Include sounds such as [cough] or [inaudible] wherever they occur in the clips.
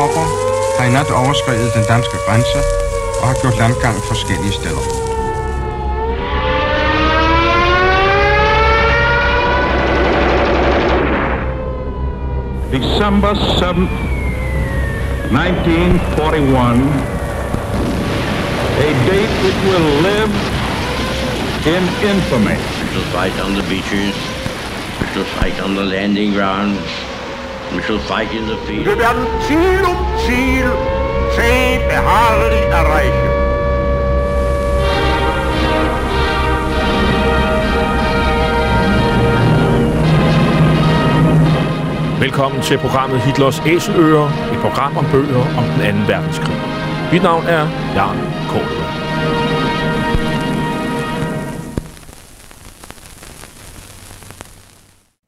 tropper har i nat overskrevet den danske grænse og har gjort landgang forskellige steder. December 7th, 1941, a date which will live in infamy. We shall fight on the beaches. We shall fight on the landing grounds. We shall fight in the field. Wir werden Ziel um Ziel zäh beharrlich erreichen. Velkommen til programmet Hitlers Æseløer, et program om bøger om den anden verdenskrig. Mit navn er Jan Kortberg.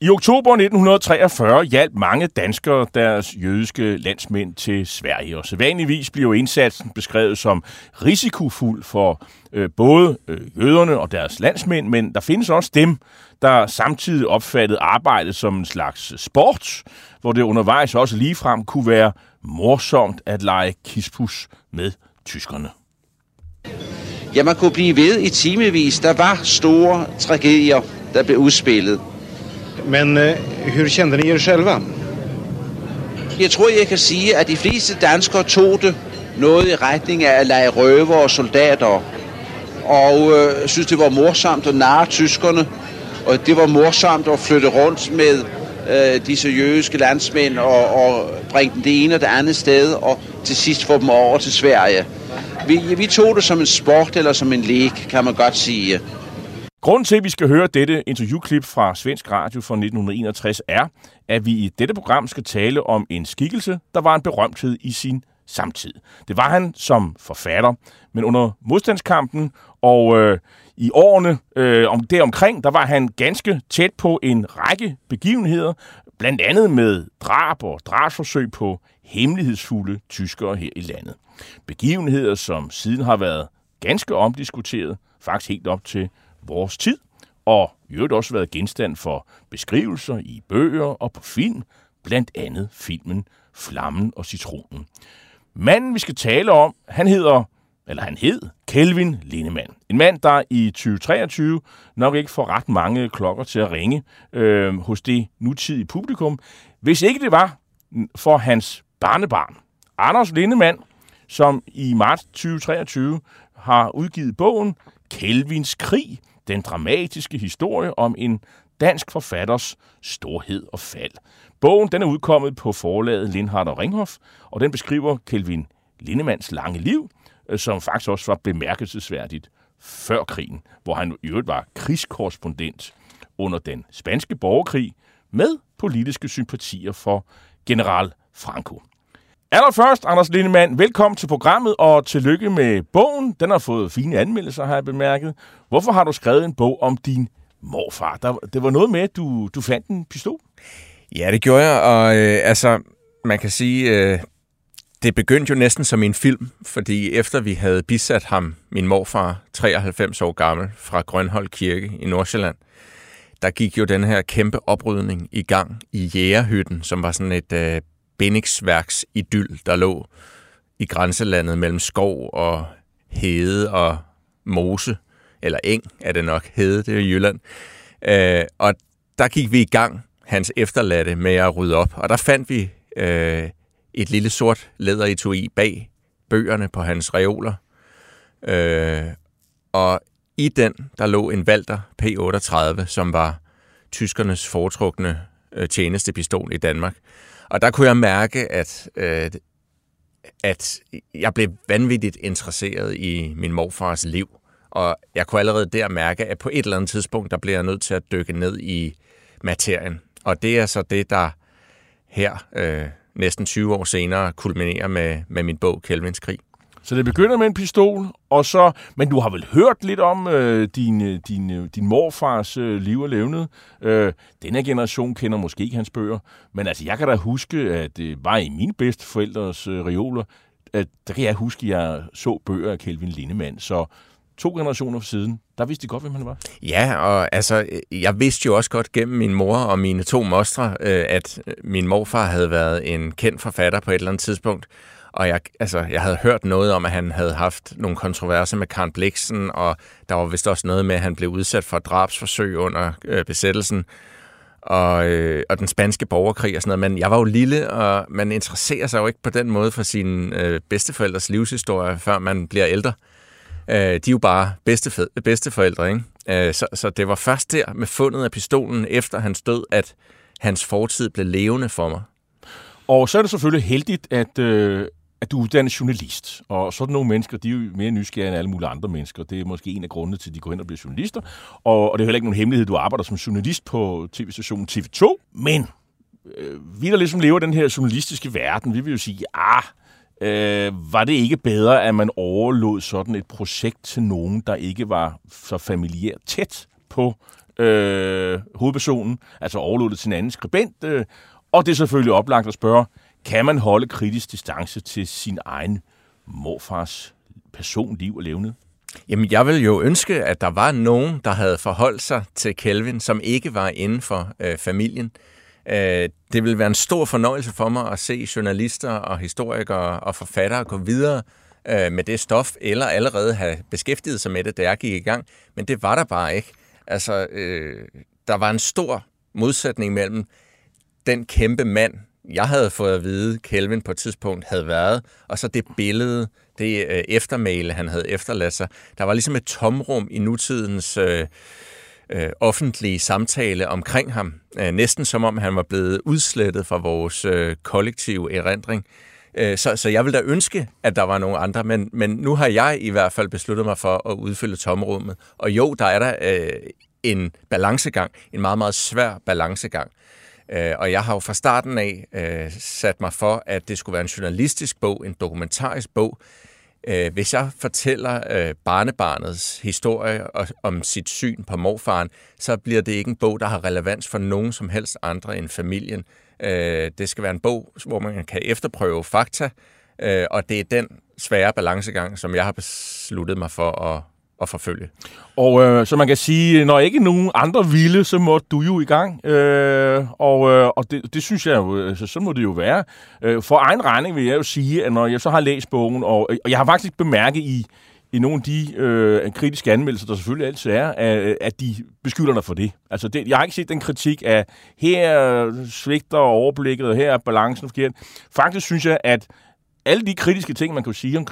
I oktober 1943 hjalp mange danskere deres jødiske landsmænd til Sverige, og sædvanligvis bliver indsatsen beskrevet som risikofuld for øh, både øh, jøderne og deres landsmænd, men der findes også dem, der samtidig opfattede arbejdet som en slags sport, hvor det undervejs også ligefrem kunne være morsomt at lege kispus med tyskerne. Ja, man kunne blive ved i timevis. Der var store tragedier, der blev udspillet. Men øh, hur kände ni er själva? Jeg tror, jeg kan sige, at de fleste danskere tog det noget i retning af at lege røver og soldater. Og øh, synes, det var morsomt at narre tyskerne. Og det var morsomt at flytte rundt med øh, disse jødiske landsmænd og, og bringe dem det ene og det andet sted, og til sidst få dem over til Sverige. Vi, vi tog det som en sport eller som en lek, kan man godt sige. Grunden til, at vi skal høre dette interviewklip fra Svensk Radio fra 1961 er, at vi i dette program skal tale om en skikkelse, der var en berømthed i sin samtid. Det var han som forfatter, men under modstandskampen og øh, i årene øh, om deromkring, der var han ganske tæt på en række begivenheder, blandt andet med drab og drabsforsøg på hemmelighedsfulde tyskere her i landet. Begivenheder, som siden har været ganske omdiskuteret, faktisk helt op til vores tid, og i øvrigt også været genstand for beskrivelser i bøger og på film, blandt andet filmen Flammen og Citronen. Manden, vi skal tale om, han hedder, eller han hed, Kelvin Lindemann. En mand, der i 2023 nok ikke får ret mange klokker til at ringe øh, hos det nutidige publikum, hvis ikke det var for hans barnebarn, Anders Lindemann, som i marts 2023 har udgivet bogen Kelvins krig, den dramatiske historie om en dansk forfatters storhed og fald. Bogen den er udkommet på forlaget Lindhardt og Ringhof, og den beskriver Kelvin Lindemanns lange liv, øh, som faktisk også var bemærkelsesværdigt før krigen, hvor han i øvrigt var krigskorrespondent under den spanske borgerkrig med politiske sympatier for general Franco. Allerførst, Anders Lindemann, velkommen til programmet, og tillykke med bogen. Den har fået fine anmeldelser, har jeg bemærket. Hvorfor har du skrevet en bog om din morfar? Der, det var noget med, at du, du fandt en pistol. Ja, det gjorde jeg, og øh, altså, man kan sige, øh, det begyndte jo næsten som en film, fordi efter vi havde bisat ham, min morfar, 93 år gammel, fra Grønhold Kirke i Nordsjælland, der gik jo den her kæmpe oprydning i gang i Jægerhytten, som var sådan et øh, bindingsværks idyl, der lå i grænselandet mellem skov og hede og mose, eller eng er det nok, hede, det er i Jylland. Øh, og der gik vi i gang, hans efterladte, med at rydde op, og der fandt vi øh, et lille sort læderetui bag bøgerne på hans reoler. Øh, og i den, der lå en Walter P38, som var tyskernes foretrukne øh, tjenestepistol i Danmark. Og der kunne jeg mærke, at, øh, at jeg blev vanvittigt interesseret i min morfars liv. Og jeg kunne allerede der mærke, at på et eller andet tidspunkt, der bliver jeg nødt til at dykke ned i materien. Og det er så det, der her øh, næsten 20 år senere kulminerer med, med min bog Kelvins krig. Så det begynder med en pistol, og så... Men du har vel hørt lidt om øh, din, øh, din, øh, din morfars øh, liv og levnet. Øh, denne generation kender måske ikke hans bøger, men altså, jeg kan da huske, at det var i mine bedste forældres øh, reoler, at der kan jeg huske, at jeg så bøger af Kelvin Lindemann. Så to generationer siden, der vidste de godt, hvem han var. Ja, og altså, jeg vidste jo også godt gennem min mor og mine to mostre, øh, at min morfar havde været en kendt forfatter på et eller andet tidspunkt. Og jeg, altså, jeg havde hørt noget om, at han havde haft nogle kontroverser med Karen Bliksen, og der var vist også noget med, at han blev udsat for drabsforsøg under øh, besættelsen og, øh, og den spanske borgerkrig og sådan noget. Men jeg var jo lille, og man interesserer sig jo ikke på den måde for sine øh, bedsteforældres livshistorie, før man bliver ældre. Øh, de er jo bare bedstefed, bedsteforældre, ikke? Øh, så, så det var først der med fundet af pistolen efter hans død, at hans fortid blev levende for mig. Og så er det selvfølgelig heldigt, at, øh, at du er uddannet journalist. Og sådan nogle mennesker, de er jo mere nysgerrige end alle mulige andre mennesker. Det er måske en af grundene til, at de går hen og bliver journalister. Og, og det er heller ikke nogen hemmelighed, du arbejder som journalist på tv-stationen TV2. Men øh, vi, der ligesom lever den her journalistiske verden, vi vil jo sige, ah, øh, var det ikke bedre, at man overlod sådan et projekt til nogen, der ikke var så familiært tæt på øh, hovedpersonen, altså overlod det til en anden skribent, øh, og det er selvfølgelig oplagt at spørge, kan man holde kritisk distance til sin egen morfars personliv og levnet? Jamen, jeg vil jo ønske, at der var nogen, der havde forholdt sig til Kelvin, som ikke var inden for øh, familien. Øh, det vil være en stor fornøjelse for mig at se journalister og historikere og forfattere gå videre øh, med det stof, eller allerede have beskæftiget sig med det, da jeg gik i gang. Men det var der bare ikke. Altså, øh, der var en stor modsætning mellem den kæmpe mand, jeg havde fået at vide, Kelvin på et tidspunkt havde været, og så det billede, det øh, eftermæle, han havde efterladt sig. Der var ligesom et tomrum i nutidens øh, øh, offentlige samtale omkring ham. Øh, næsten som om han var blevet udslettet fra vores øh, kollektive erindring. Øh, så, så jeg vil da ønske, at der var nogle andre, men, men nu har jeg i hvert fald besluttet mig for at udfylde tomrummet. Og jo, der er der øh, en balancegang, en meget, meget svær balancegang. Øh, Øh, og jeg har jo fra starten af øh, sat mig for, at det skulle være en journalistisk bog, en dokumentarisk bog. Øh, hvis jeg fortæller øh, barnebarnets historie og, om sit syn på morfaren, så bliver det ikke en bog, der har relevans for nogen som helst andre end familien. Øh, det skal være en bog, hvor man kan efterprøve fakta, øh, og det er den svære balancegang, som jeg har besluttet mig for at, at forfølge. Og øh, så man kan sige, når ikke nogen andre ville, så må du jo i gang. Øh, og øh, og det, det synes jeg jo, altså, så må det jo være. Øh, for egen regning vil jeg jo sige, at når jeg så har læst bogen, og, og jeg har faktisk bemærket i, i nogle af de øh, kritiske anmeldelser, der selvfølgelig altid er, at, øh, at de beskylder dig for det. Altså, det, jeg har ikke set den kritik af, her svigter overblikket, og her er balancen forkert. Faktisk synes jeg, at alle de kritiske ting, man kan sige om,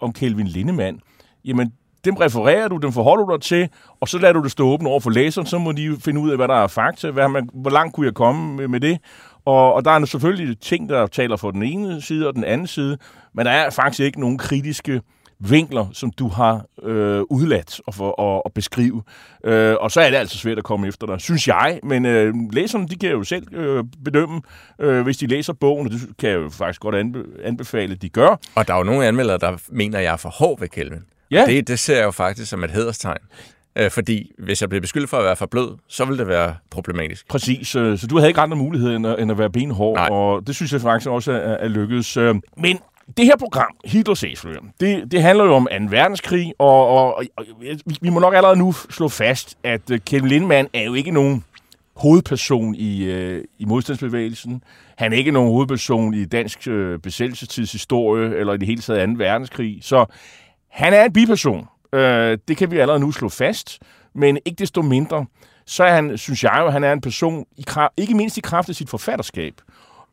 om Kelvin Lindemann, jamen, dem refererer du, dem forholder du dig til, og så lader du det stå åbent over for læseren, så må de finde ud af, hvad der er fakta, hvad man, hvor langt kunne jeg komme med, med det. Og, og der er selvfølgelig ting, der taler for den ene side og den anden side, men der er faktisk ikke nogen kritiske vinkler, som du har øh, udladt og for, og, og beskrive. Øh, og så er det altså svært at komme efter dig, synes jeg. Men øh, læserne, de kan jo selv øh, bedømme, øh, hvis de læser bogen, og det kan jeg jo faktisk godt anbe- anbefale, at de gør. Og der er jo nogle anmeldere, der mener, at jeg er for hård ved Kelvin. Ja. Det, det ser jeg jo faktisk som et hederstegn. Øh, fordi hvis jeg bliver beskyldt for at være for blød, så vil det være problematisk. Præcis. Øh, så du havde ikke andre muligheder end at, end at være benhård, Nej. og det synes jeg faktisk også er, er lykkedes. Øh, men det her program, Hitlers Æsler, det, det handler jo om 2. verdenskrig, og, og, og vi, vi må nok allerede nu slå fast, at øh, Kevin Lindemann er jo ikke nogen hovedperson i, øh, i modstandsbevægelsen. Han er ikke nogen hovedperson i dansk øh, besættelsestidshistorie, eller i det hele taget 2. verdenskrig. Så han er en biperson. Øh, det kan vi allerede nu slå fast. Men ikke desto mindre, så er han, synes jeg jo, han er en person, i kraft, ikke mindst i kraft af sit forfatterskab,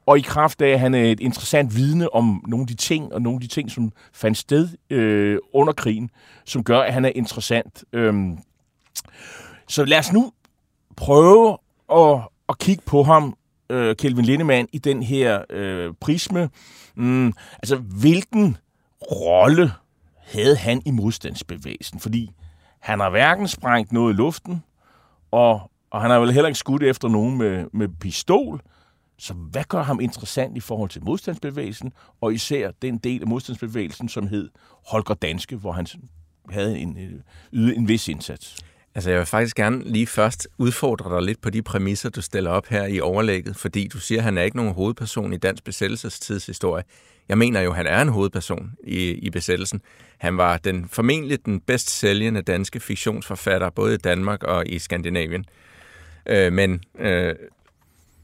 og i kraft af, at han er et interessant vidne om nogle af de ting, og nogle af de ting, som fandt sted øh, under krigen, som gør, at han er interessant. Øhm, så lad os nu prøve at, at kigge på ham øh, Kelvin Lindemann i den her øh, prisme. Mm, altså, hvilken rolle havde han i modstandsbevægelsen? Fordi han har hverken sprængt noget i luften, og, og han har vel heller ikke skudt efter nogen med, med pistol. Så hvad gør ham interessant i forhold til modstandsbevægelsen, og især den del af modstandsbevægelsen, som hed Holger Danske, hvor han havde en, øh, ydet en vis indsats? Altså, jeg vil faktisk gerne lige først udfordre dig lidt på de præmisser, du stiller op her i overlægget, fordi du siger, at han er ikke nogen hovedperson i dansk besættelsestidshistorie. Jeg mener jo, at han er en hovedperson i, i besættelsen. Han var den formentlig den bedst sælgende danske fiktionsforfatter, både i Danmark og i Skandinavien. Øh, men øh,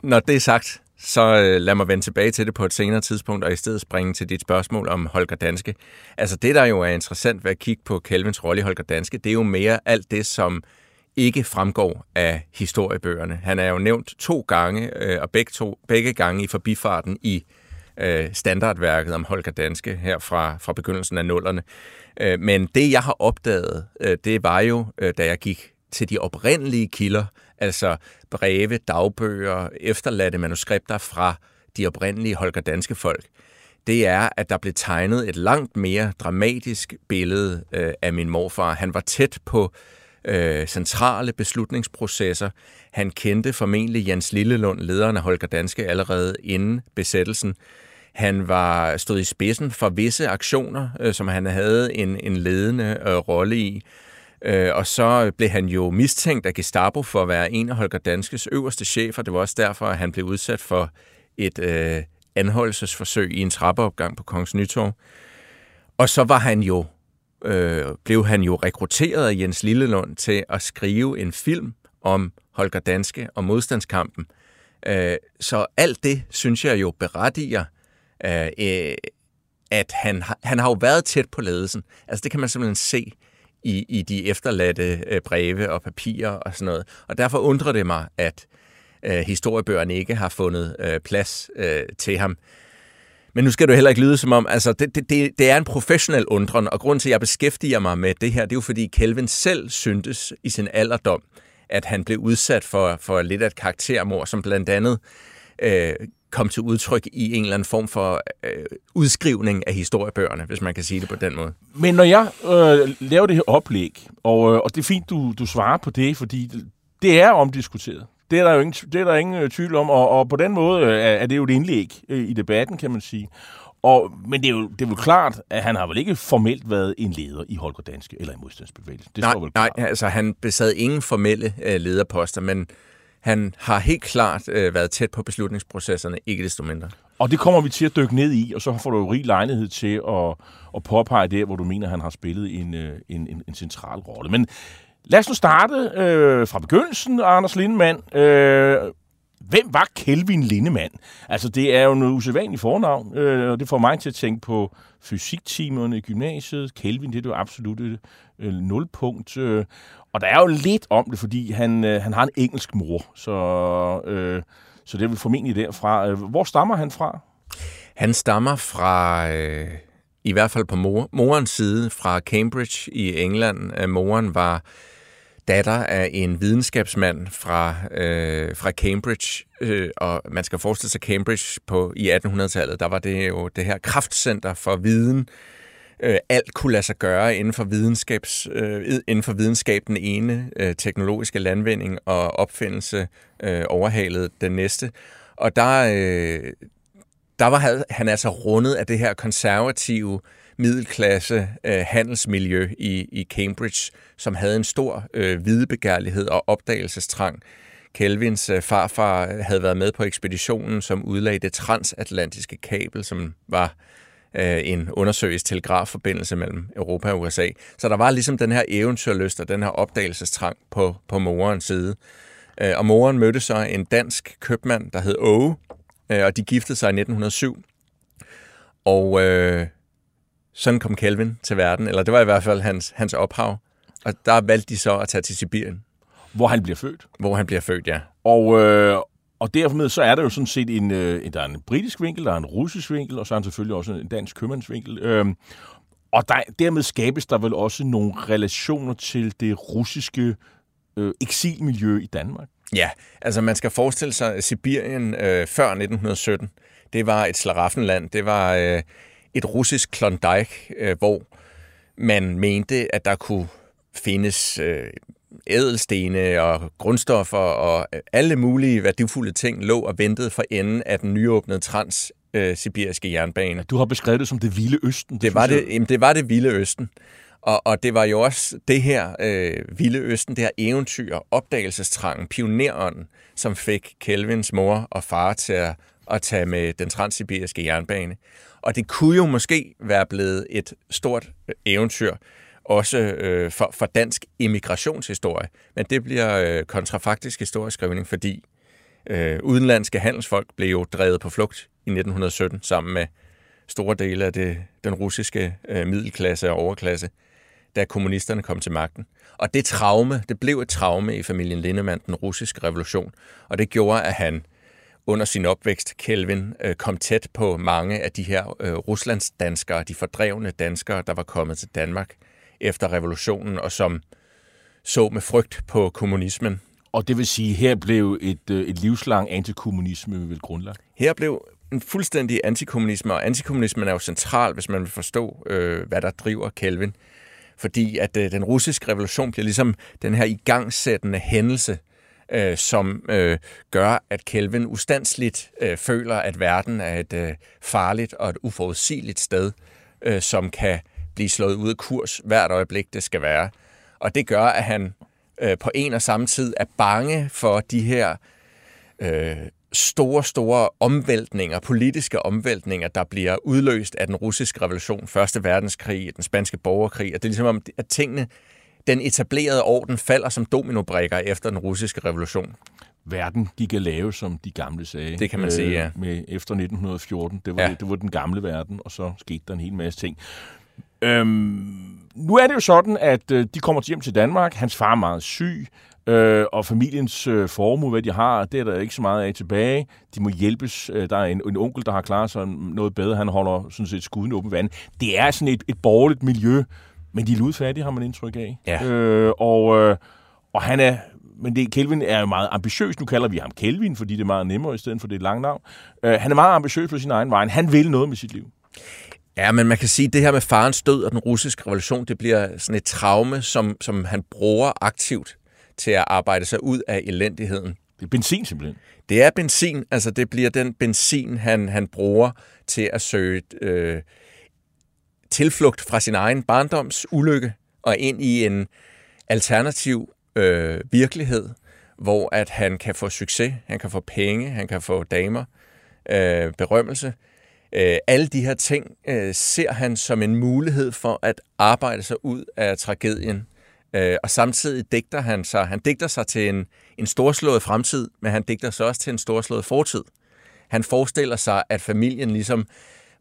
når det er sagt, så øh, lad mig vende tilbage til det på et senere tidspunkt, og i stedet springe til dit spørgsmål om Holger Danske. Altså det, der jo er interessant ved at kigge på Kelvins rolle i Holger Danske, det er jo mere alt det, som ikke fremgår af historiebøgerne. Han er jo nævnt to gange, øh, og begge, to, begge gange i forbifarten i øh, standardværket om Holger Danske her fra, fra begyndelsen af nullerne. Øh, men det, jeg har opdaget, øh, det var jo, øh, da jeg gik til de oprindelige kilder, altså breve, dagbøger, efterladte manuskripter fra de oprindelige Holger Danske folk, det er, at der blev tegnet et langt mere dramatisk billede øh, af min morfar. Han var tæt på øh, centrale beslutningsprocesser. Han kendte formentlig Jens Lillelund, lederen af Holger Danske, allerede inden besættelsen. Han var stået i spidsen for visse aktioner, øh, som han havde en, en ledende øh, rolle i. Øh, og så blev han jo mistænkt af Gestapo for at være en af Holger Danskes øverste chefer. Det var også derfor, at han blev udsat for et øh, anholdelsesforsøg i en trappeopgang på Kongens Nytorv. Og så var han jo, øh, blev han jo rekrutteret af Jens Lillelund til at skrive en film om Holger Danske og modstandskampen. Øh, så alt det, synes jeg jo berettiger, øh, øh, at han, han har jo været tæt på ledelsen. Altså det kan man simpelthen se i, i de efterladte øh, breve og papirer og sådan noget. Og derfor undrer det mig, at øh, historiebøgerne ikke har fundet øh, plads øh, til ham. Men nu skal du heller ikke lyde som om, altså det, det, det er en professionel undren, og grund til, at jeg beskæftiger mig med det her, det er jo fordi Kelvin selv syntes i sin alderdom, at han blev udsat for, for lidt af et karaktermord, som blandt andet øh, kom til udtryk i en eller anden form for øh, udskrivning af historiebøgerne, hvis man kan sige det på den måde. Men når jeg øh, laver det her oplæg, og, øh, og det er fint, du, du svarer på det, fordi det er omdiskuteret. Det er der jo ingen, det er der ingen øh, tvivl om, og, og på den måde øh, er, er det jo et indlæg øh, i debatten, kan man sige. Og, men det er, jo, det er jo klart, at han har vel ikke formelt været en leder i Holger Danske eller i modstandsbevægelsen. Det nej, står vel klart. nej, altså han besad ingen formelle øh, lederposter, men han har helt klart øh, været tæt på beslutningsprocesserne, ikke desto mindre. Og det kommer vi til at dykke ned i, og så får du jo rig lejlighed til at, at påpege det, hvor du mener, han har spillet en, øh, en, en, en central rolle. Men lad os nu starte øh, fra begyndelsen, Anders Lindemann. Øh, hvem var Kelvin Lindemann? Altså, det er jo noget usædvanligt fornavn, øh, og det får mig til at tænke på fysiktimerne i gymnasiet. Kelvin, det er jo absolut øh, nulpunkt. Øh, og der er jo lidt om det, fordi han, øh, han har en engelsk mor, så, øh, så det er vel formentlig derfra. Øh, hvor stammer han fra? Han stammer fra, øh, i hvert fald på mor, morens side, fra Cambridge i England. Øh, moren var datter af en videnskabsmand fra, øh, fra Cambridge, øh, og man skal forestille sig Cambridge på i 1800-tallet, der var det jo det her kraftcenter for viden, øh, Øh, alt kunne lade sig gøre inden for, videnskabs, øh, inden for videnskab den ene øh, teknologiske landvinding og opfindelse øh, overhalede den næste. Og der, øh, der var han altså rundet af det her konservative middelklasse øh, handelsmiljø i, i Cambridge, som havde en stor øh, videbegærlighed og opdagelsestrang. Kelvins øh, farfar havde været med på ekspeditionen, som udlagde det transatlantiske kabel, som var øh, en undersøgisk telegrafforbindelse mellem Europa og USA. Så der var ligesom den her eventyrlyst og den her opdagelsestrang på, på morens side. Øh, og moren mødte så en dansk købmand, der hed Åge, øh, og de giftede sig i 1907. Og øh, sådan kom Kelvin til verden, eller det var i hvert fald hans, hans ophav. Og der valgte de så at tage til Sibirien. Hvor han bliver født. Hvor han bliver født, ja. Og, øh, og dermed så er der jo sådan set en, øh, der er en britisk vinkel, der er en russisk vinkel, og så er der selvfølgelig også en dansk købmandsvinkel. Øh, og der, dermed skabes der vel også nogle relationer til det russiske øh, eksilmiljø i Danmark. Ja, altså man skal forestille sig, Sibirien øh, før 1917, det var et slaraffenland. Det var øh, et russisk Klondike, øh, hvor man mente, at der kunne findes øh, ædelstene og grundstoffer og alle mulige værdifulde ting lå og ventede for enden af den nyåbnede trans-sibiriske jernbane. Du har beskrevet det som det vilde østen. Det var det, jamen, det var det vilde østen. Og, og det var jo også det her øh, vilde østen, det her eventyr, opdagelsestrangen, pionerånden, som fik Kelvins mor og far til at, at tage med den transsibiriske jernbane. Og det kunne jo måske være blevet et stort eventyr, også øh, for, for dansk immigrationshistorie. Men det bliver øh, kontrafaktisk historieskrivning, fordi øh, udenlandske handelsfolk blev jo drevet på flugt i 1917 sammen med store dele af det, den russiske øh, middelklasse og overklasse, da kommunisterne kom til magten. Og det traume, det blev et traume i familien Lindemann, den russiske revolution, og det gjorde, at han under sin opvækst, Kelvin, øh, kom tæt på mange af de her øh, ruslandsdanskere, de fordrevne danskere, der var kommet til Danmark efter revolutionen, og som så med frygt på kommunismen. Og det vil sige, her blev et, øh, et livslang antikommunisme vel grundlagt? Her blev en fuldstændig antikommunisme, og antikommunismen er jo central, hvis man vil forstå, øh, hvad der driver Kelvin. Fordi at øh, den russiske revolution bliver ligesom den her igangsættende hændelse, øh, som øh, gør, at Kelvin ustandsligt øh, føler, at verden er et øh, farligt og et uforudsigeligt sted, øh, som kan blive slået ud af kurs hvert øjeblik, det skal være. Og det gør, at han øh, på en og samme tid er bange for de her øh, store, store omvæltninger, politiske omvæltninger, der bliver udløst af den russiske revolution, Første Verdenskrig, den spanske borgerkrig, og det er ligesom om, at tingene, den etablerede orden falder som dominobrikker efter den russiske revolution. Verden gik at lave, som de gamle sagde. Det kan man sige, ja. Med efter 1914. Det var, ja. det, det var den gamle verden, og så skete der en hel masse ting. Øhm, nu er det jo sådan, at øh, de kommer hjem til Danmark. Hans far er meget syg, øh, og familiens øh, formue, hvad de har, det er der ikke så meget af tilbage. De må hjælpes. Øh, der er en, en onkel, der har klaret sig noget bedre. Han holder sådan set skuden åben vand. Det er sådan et, et borgerligt miljø, men de er ludfattige, har man indtryk af. Ja. Øh, og, øh, og han er men det, Kelvin er jo meget ambitiøs. Nu kalder vi ham Kelvin, fordi det er meget nemmere i stedet for det lange navn. Øh, han er meget ambitiøs på sin egen vej. Han vil noget med sit liv. Ja, men man kan sige, at det her med farens død og den russiske revolution, det bliver sådan et traume, som, som han bruger aktivt til at arbejde sig ud af elendigheden. Det er benzin simpelthen. Det er benzin, altså det bliver den benzin, han, han bruger til at søge øh, tilflugt fra sin egen barndoms ulykke og ind i en alternativ øh, virkelighed, hvor at han kan få succes, han kan få penge, han kan få damer, øh, berømmelse, Øh, alle de her ting øh, ser han som en mulighed for at arbejde sig ud af tragedien. Øh, og samtidig digter han sig, han digter sig til en, en storslået fremtid, men han digter sig også til en storslået fortid. Han forestiller sig, at familien ligesom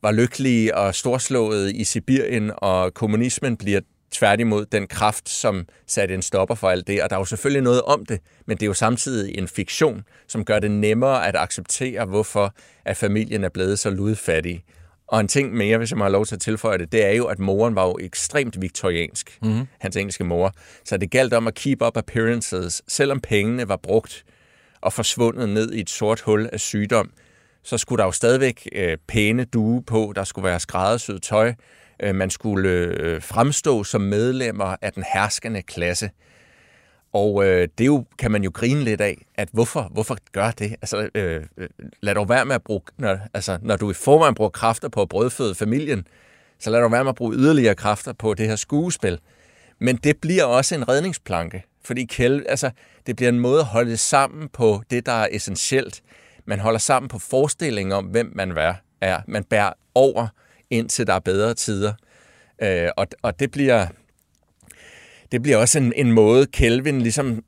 var lykkelige og storslået i Sibirien, og kommunismen bliver tværtimod den kraft, som satte en stopper for alt det. Og der er jo selvfølgelig noget om det, men det er jo samtidig en fiktion, som gør det nemmere at acceptere, hvorfor at familien er blevet så ludfattig. Og en ting mere, hvis jeg må have lov til at tilføje det, det er jo, at moren var jo ekstremt viktoriansk, mm-hmm. hans engelske mor. Så det galt om at keep up appearances. Selvom pengene var brugt og forsvundet ned i et sort hul af sygdom, så skulle der jo stadigvæk øh, pæne due på, der skulle være skræddersyet tøj, Øh, man skulle øh, fremstå som medlemmer af den herskende klasse. Og øh, det jo, kan man jo grine lidt af, at hvorfor, hvorfor gør det? Altså, øh, øh, lad dog være med at bruge, når, altså, når du i forvejen bruger kræfter på at brødføde familien, så lad dog være med at bruge yderligere kræfter på det her skuespil. Men det bliver også en redningsplanke, fordi Kjell, altså, det bliver en måde at holde sammen på det, der er essentielt. Man holder sammen på forestillingen om, hvem man er. Man bærer over indtil der er bedre tider. Øh, og, og det bliver, det bliver også en, en måde, Kelvin ligesom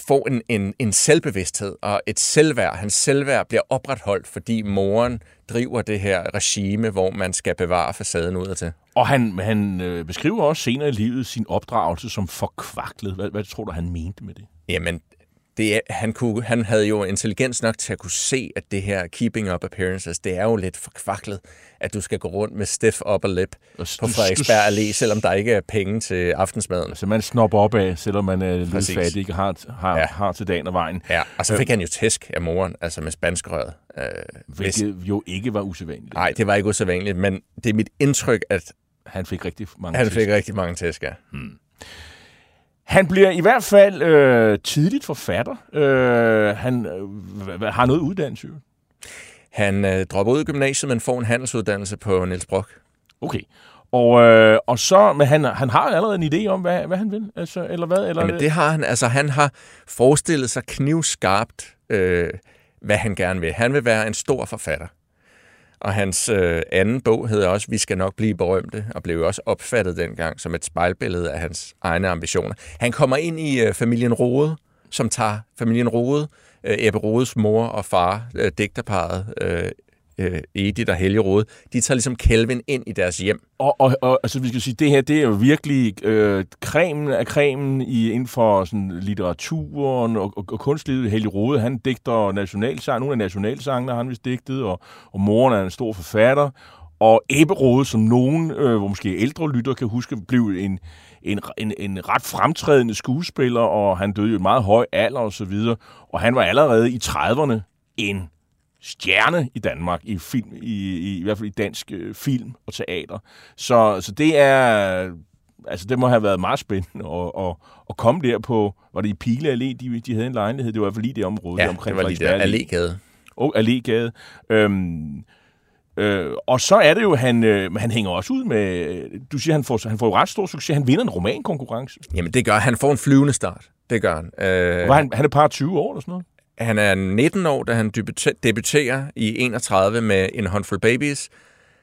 får en, en, en selvbevidsthed og et selvværd. Hans selvværd bliver opretholdt, fordi moren driver det her regime, hvor man skal bevare facaden udadtil. Og han, han øh, beskriver også senere i livet sin opdragelse som forkvaklet. Hvad, hvad tror du, han mente med det? Jamen, det han, kunne, han havde jo intelligens nok til at kunne se, at det her keeping up appearances, det er jo lidt forkvaklet, at du skal gå rundt med stiff upper lip Og på Frederiksberg Allé, selvom der ikke er penge til aftensmaden. Altså, man snopper op af, selvom man er lidt fattig, ikke har, har, Ja. har til dagen og vejen. Ja, og så fik han jo tæsk af moren, altså med spanskrøret. Øh, hvis- Hvilket jo ikke var usædvanligt. Nej, det var ikke usædvanligt, men det er mit indtryk, at Han fik rigtig mange han tæsk. fik rigtig mange tæsk, ja. Han bliver i hvert fald øh, tidligt forfatter. Øh, han øh, har noget uddannelse. Han øh, dropper ud af gymnasiet, men får en handelsuddannelse på Niels Brock. Okay. Og, øh, og så, men han, han har allerede en idé om, hvad, hvad han vil, altså, eller hvad? Eller, Jamen, det har han. Altså, han har forestillet sig knivskarpt, øh, hvad han gerne vil. Han vil være en stor forfatter. Og hans øh, anden bog hedder også Vi skal nok blive berømte, og blev jo også opfattet dengang som et spejlbillede af hans egne ambitioner. Han kommer ind i øh, familien Rode, som tager familien Rode, øh, Ebbe Rodes mor og far, øh, digterparet øh, øh, Edith og Helge Rode, de tager ligesom Kelvin ind i deres hjem. Og, og, og altså, vi skal sige, det her, det er jo virkelig øh, kremen af kremen i, inden for sådan, litteraturen og, og, og kunstlivet. Helge Rode, han digter nationalsang, nogle af nationalsangene har han vist digtet, og, og moren er en stor forfatter. Og Ebbe Rode, som nogen, øh, hvor måske ældre lytter kan huske, blev en, en, en, en ret fremtrædende skuespiller, og han døde jo i meget høj alder og så videre. Og han var allerede i 30'erne en stjerne i Danmark, i, film, i, i, i hvert fald i dansk øh, film og teater. Så, så det er... Altså, det må have været meget spændende at, at, at komme der på... Var det i Pile Allé, de, de havde en lejlighed? Det var i hvert fald lige det område. Ja, omkring det var lige der Allégade. Og Allégade. Øhm, øh, og så er det jo, han, øh, han hænger også ud med... Du siger, han får, han får jo ret stor succes. Han vinder en romankonkurrence. Jamen, det gør han. får en flyvende start. Det gør han. Øh, Var han, han er par 20 år eller sådan noget? Han er 19 år, da han debuter- debuterer i 31 med En håndfuld babies,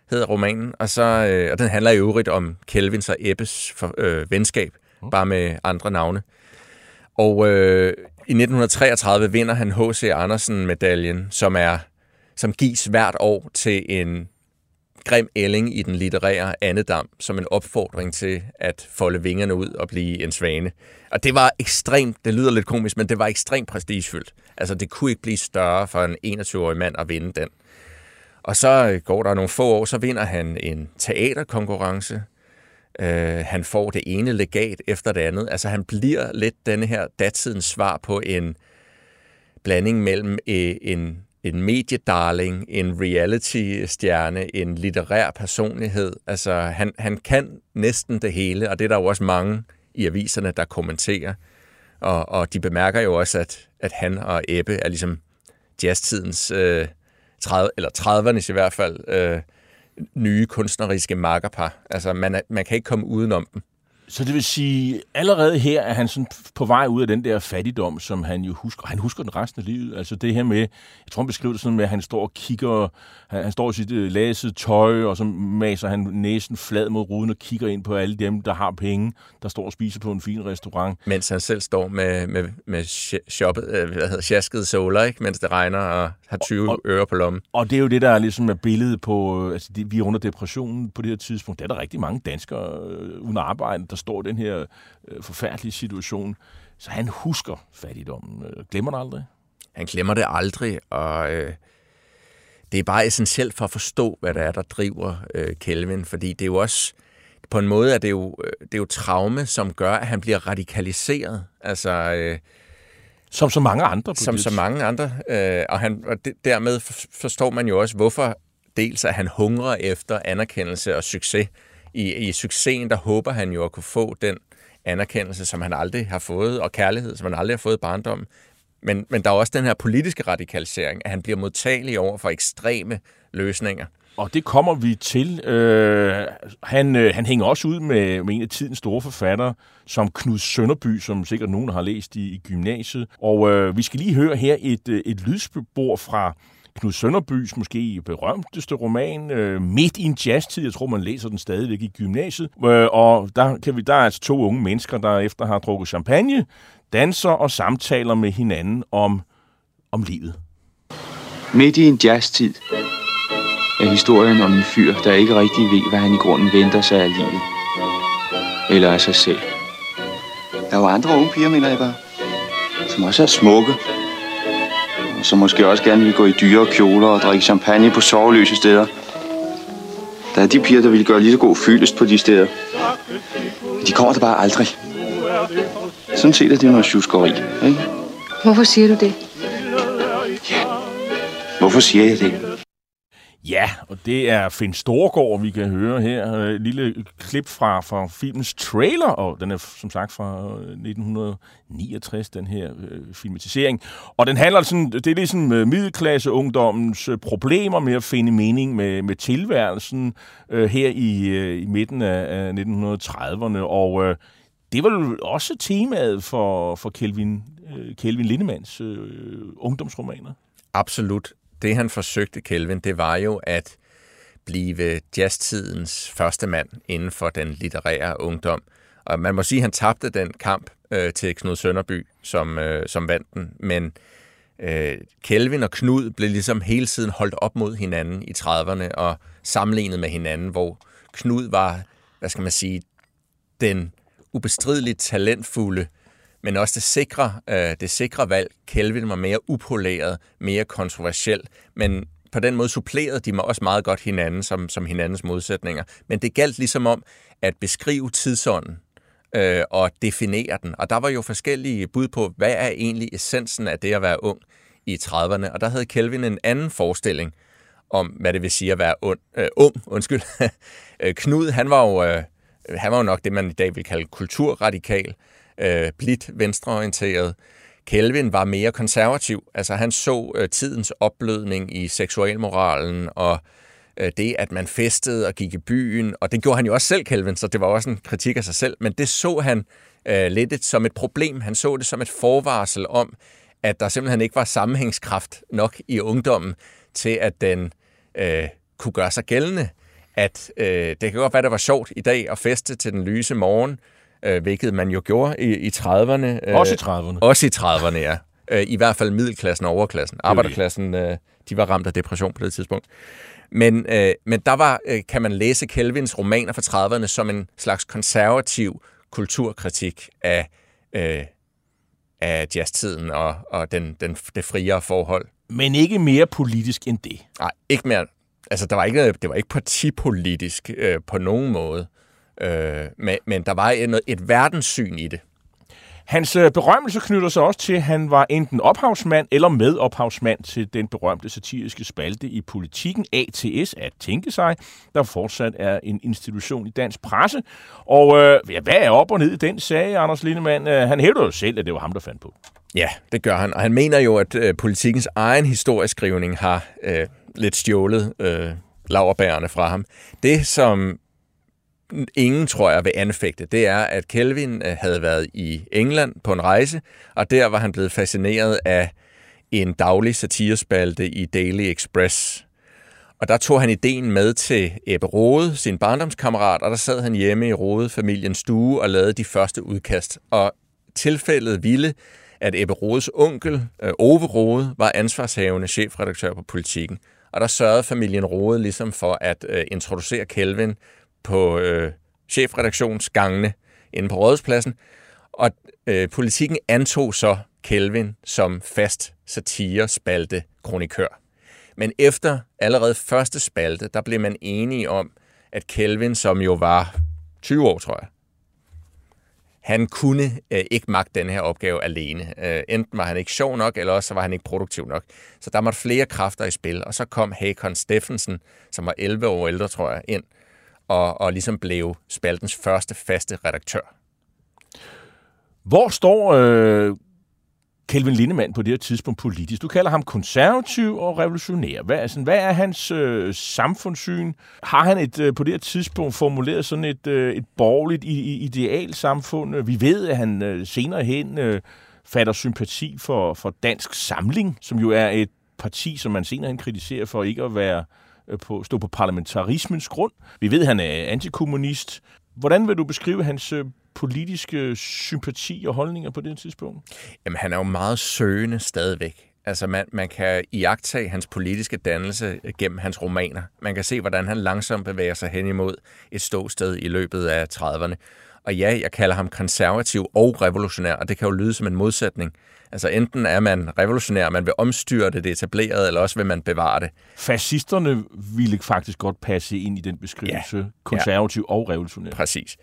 hedder romanen. Og, så, øh, og den handler i øvrigt om Kelvins og Ebbes for, øh, venskab, bare med andre navne. Og øh, i 1933 vinder han H.C. Andersen-medaljen, som er som gives hvert år til en grim ælling i den litterære andedam, som en opfordring til at folde vingerne ud og blive en svane. Og det var ekstremt, det lyder lidt komisk, men det var ekstremt prestigefyldt. Altså, det kunne ikke blive større for en 21-årig mand at vinde den. Og så øh, går der nogle få år, så vinder han en teaterkonkurrence. Øh, han får det ene legat efter det andet. Altså, han bliver lidt denne her datidens svar på en blanding mellem øh, en, en mediedarling, en reality-stjerne, en litterær personlighed. Altså, han, han kan næsten det hele, og det er der jo også mange i aviserne, der kommenterer. Og, og de bemærker jo også, at, at han og Ebbe er ligesom jazztidens, øh, 30, eller 30'ernes i hvert fald, øh, nye kunstneriske makkerpar. Altså, man, er, man kan ikke komme udenom dem. Så det vil sige, allerede her er han sådan på vej ud af den der fattigdom, som han jo husker. Han husker den resten af livet. Altså det her med, jeg tror han beskriver det sådan med, at han står og kigger, han, han står i sit øh, lasede tøj, og så maser han næsen flad mod ruden og kigger ind på alle dem, der har penge, der står og spiser på en fin restaurant. Mens han selv står med, med, med sh- shoppet, øh, hvad hedder, sjaskede såler, ikke? mens det regner og har 20 Og- øre på lommen. Og det er jo det, der er ligesom er billedet på, øh, altså det, vi er under depressionen på det her tidspunkt. Der er der rigtig mange danskere øh, uden arbejde, der står i den her øh, forfærdelige situation. Så han husker fattigdommen. Øh, Glemmer det aldrig. Han glemmer det aldrig, og øh, det er bare essentielt for at forstå, hvad det er, der driver øh, Kelvin, fordi det er jo også, på en måde er det jo, øh, det er jo traume, som gør, at han bliver radikaliseret. Altså, øh, Som så mange andre. Som det så mange andre. Øh, og, han, og det, dermed for- forstår man jo også, hvorfor dels at han hungrer efter anerkendelse og succes. I, I succesen, der håber han jo at kunne få den anerkendelse, som han aldrig har fået, og kærlighed, som han aldrig har fået i barndommen. Men, men der er også den her politiske radikalisering, at han bliver modtagelig over for ekstreme løsninger. Og det kommer vi til. Øh, han, øh, han hænger også ud med, med en af tidens store forfattere, som Knud Sønderby, som sikkert nogen har læst i, i gymnasiet. Og øh, vi skal lige høre her et, øh, et lydspor fra Knud Sønderbys måske berømteste roman, øh, Midt i en jazztid. Jeg tror, man læser den stadigvæk i gymnasiet. Øh, og der, kan vi, der er altså to unge mennesker, der efter har drukket champagne, danser og samtaler med hinanden om, om livet. Midt i en jazztid er historien om en fyr, der ikke rigtig ved, hvad han i grunden venter sig af livet. Eller af sig selv. Der var andre unge piger, mener jeg bare. som også er smukke. Og som måske også gerne vil gå i dyre kjoler og drikke champagne på soveløse steder. Der er de piger, der vil gøre lige så god fyldest på de steder. Men de kommer der bare aldrig. Sådan set er det noget tjuskeri, ikke? Hvorfor siger du det? Hvorfor siger jeg det? Ja, og det er Finn Storgård, vi kan høre her. Øh, et lille klip fra, fra filmens trailer, og den er som sagt fra øh, 1969, den her øh, filmatisering. Og den handler sådan, det er ligesom øh, middelklasseungdommens problemer med at finde mening med, med tilværelsen øh, her i, øh, i midten af, af 1930'erne. Og øh, det var jo også temaet for, for Kelvin, øh, Kelvin Lindemanns øh, ungdomsromaner. Absolut det han forsøgte, Kelvin, det var jo at blive jazztidens første mand inden for den litterære ungdom. Og man må sige, at han tabte den kamp øh, til Knud Sønderby, som, øh, som vandt den. Men øh, Kelvin og Knud blev ligesom hele tiden holdt op mod hinanden i 30'erne og sammenlignet med hinanden, hvor Knud var, hvad skal man sige, den ubestrideligt talentfulde men også det sikre, øh, det sikre valg. Kelvin var mere upoleret, mere kontroversiel, men på den måde supplerede de mig også meget godt hinanden som, som hinandens modsætninger. Men det galt ligesom om at beskrive tidsånden øh, og definere den. Og der var jo forskellige bud på, hvad er egentlig essensen af det at være ung i 30'erne. Og der havde Kelvin en anden forestilling om, hvad det vil sige at være ond, øh, ung. Undskyld. [laughs] Øh, Knud, han var, jo, øh, han var jo nok det, man i dag vil kalde kulturradikal øh, blidt venstreorienteret. Kelvin var mere konservativ. Altså han så øh, tidens opblødning i seksualmoralen og øh, det, at man festede og gik i byen. Og det gjorde han jo også selv, Kelvin, så det var også en kritik af sig selv. Men det så han øh, lidt som et problem. Han så det som et forvarsel om, at der simpelthen ikke var sammenhængskraft nok i ungdommen til, at den øh, kunne gøre sig gældende. At øh, det kan godt være, det var sjovt i dag at feste til den lyse morgen, øh, hvilket man jo gjorde i, i 30'erne. Øh, også i 30'erne. Også i 30'erne, ja. Øh, I hvert fald middelklassen og overklassen. Arbejderklassen, øh, de var ramt af depression på det tidspunkt. Men, øh, men der var, øh, kan man læse Kelvins romaner fra 30'erne som en slags konservativ kulturkritik af, øh, af jazztiden og, og den, den, det friere forhold. Men ikke mere politisk end det. Nej, ikke mere. Altså, der var ikke, det var ikke partipolitisk øh, på nogen måde. Øh, men, men der var et, et verdenssyn i det. Hans øh, berømmelse knytter sig også til, at han var enten ophavsmand eller medophavsmand til den berømte satiriske spalte i politikken ATS at tænke sig, der fortsat er en institution i dansk presse. Og øh, ja, hvad er op og ned i den sag, Anders Lindemann? Øh, han hævder jo selv, at det var ham, der fandt på. Ja, det gør han. Og han mener jo, at øh, politikens egen historieskrivning har øh, lidt stjålet øh, laverbærene fra ham. Det, som ingen, tror jeg, vil anfægte, det er, at Kelvin øh, havde været i England på en rejse, og der var han blevet fascineret af en daglig satirespalte i Daily Express. Og der tog han ideen med til Ebbe Rode, sin barndomskammerat, og der sad han hjemme i Rode familiens stue og lavede de første udkast. Og tilfældet ville, at Ebbe Rodes onkel, øh, Ove Rode, var ansvarshavende chefredaktør på Politiken. Og der sørgede familien Rode ligesom for at øh, introducere Kelvin på øh, chefredaktionsgangene inde på Rådhuspladsen, og øh, politikken antog så Kelvin som fast satirespalte kronikør. Men efter allerede første spalte, der blev man enige om, at Kelvin, som jo var 20 år, tror jeg, han kunne øh, ikke magte den her opgave alene. Øh, enten var han ikke sjov nok, eller også var han ikke produktiv nok. Så der måtte flere kræfter i spil, og så kom Hakon Steffensen, som var 11 år ældre, tror jeg, ind og, og ligesom blev spaltens første faste redaktør. Hvor står øh, Kelvin Lindemann på det her tidspunkt politisk? Du kalder ham konservativ og revolutionær. Hvad, altså, hvad er hans øh, samfundssyn? Har han et øh, på det her tidspunkt formuleret sådan et, øh, et borgerligt ideal samfund? Vi ved, at han øh, senere hen øh, fatter sympati for, for Dansk Samling, som jo er et parti, som man senere hen kritiserer for ikke at være Øh, Øh, på, stå på parlamentarismens grund. Vi ved, at han er antikommunist. Hvordan vil du beskrive hans øh, politiske sympati og holdninger på det tidspunkt? Jamen, han er jo meget søgende stadigvæk. Altså, man, man kan iagtage hans politiske dannelse gennem hans romaner. Man kan se, hvordan han langsomt bevæger sig hen imod et ståsted i løbet af 30'erne. Og ja, jeg kalder ham konservativ og revolutionær, og det kan jo lyde som en modsætning. Altså enten er man revolutionær, man vil omstyre det, det etablerede, eller også vil man bevare det. Fascisterne ville faktisk godt passe ind i den beskrivelse. Ja. Konservativ ja. og revolutionær. Præcis.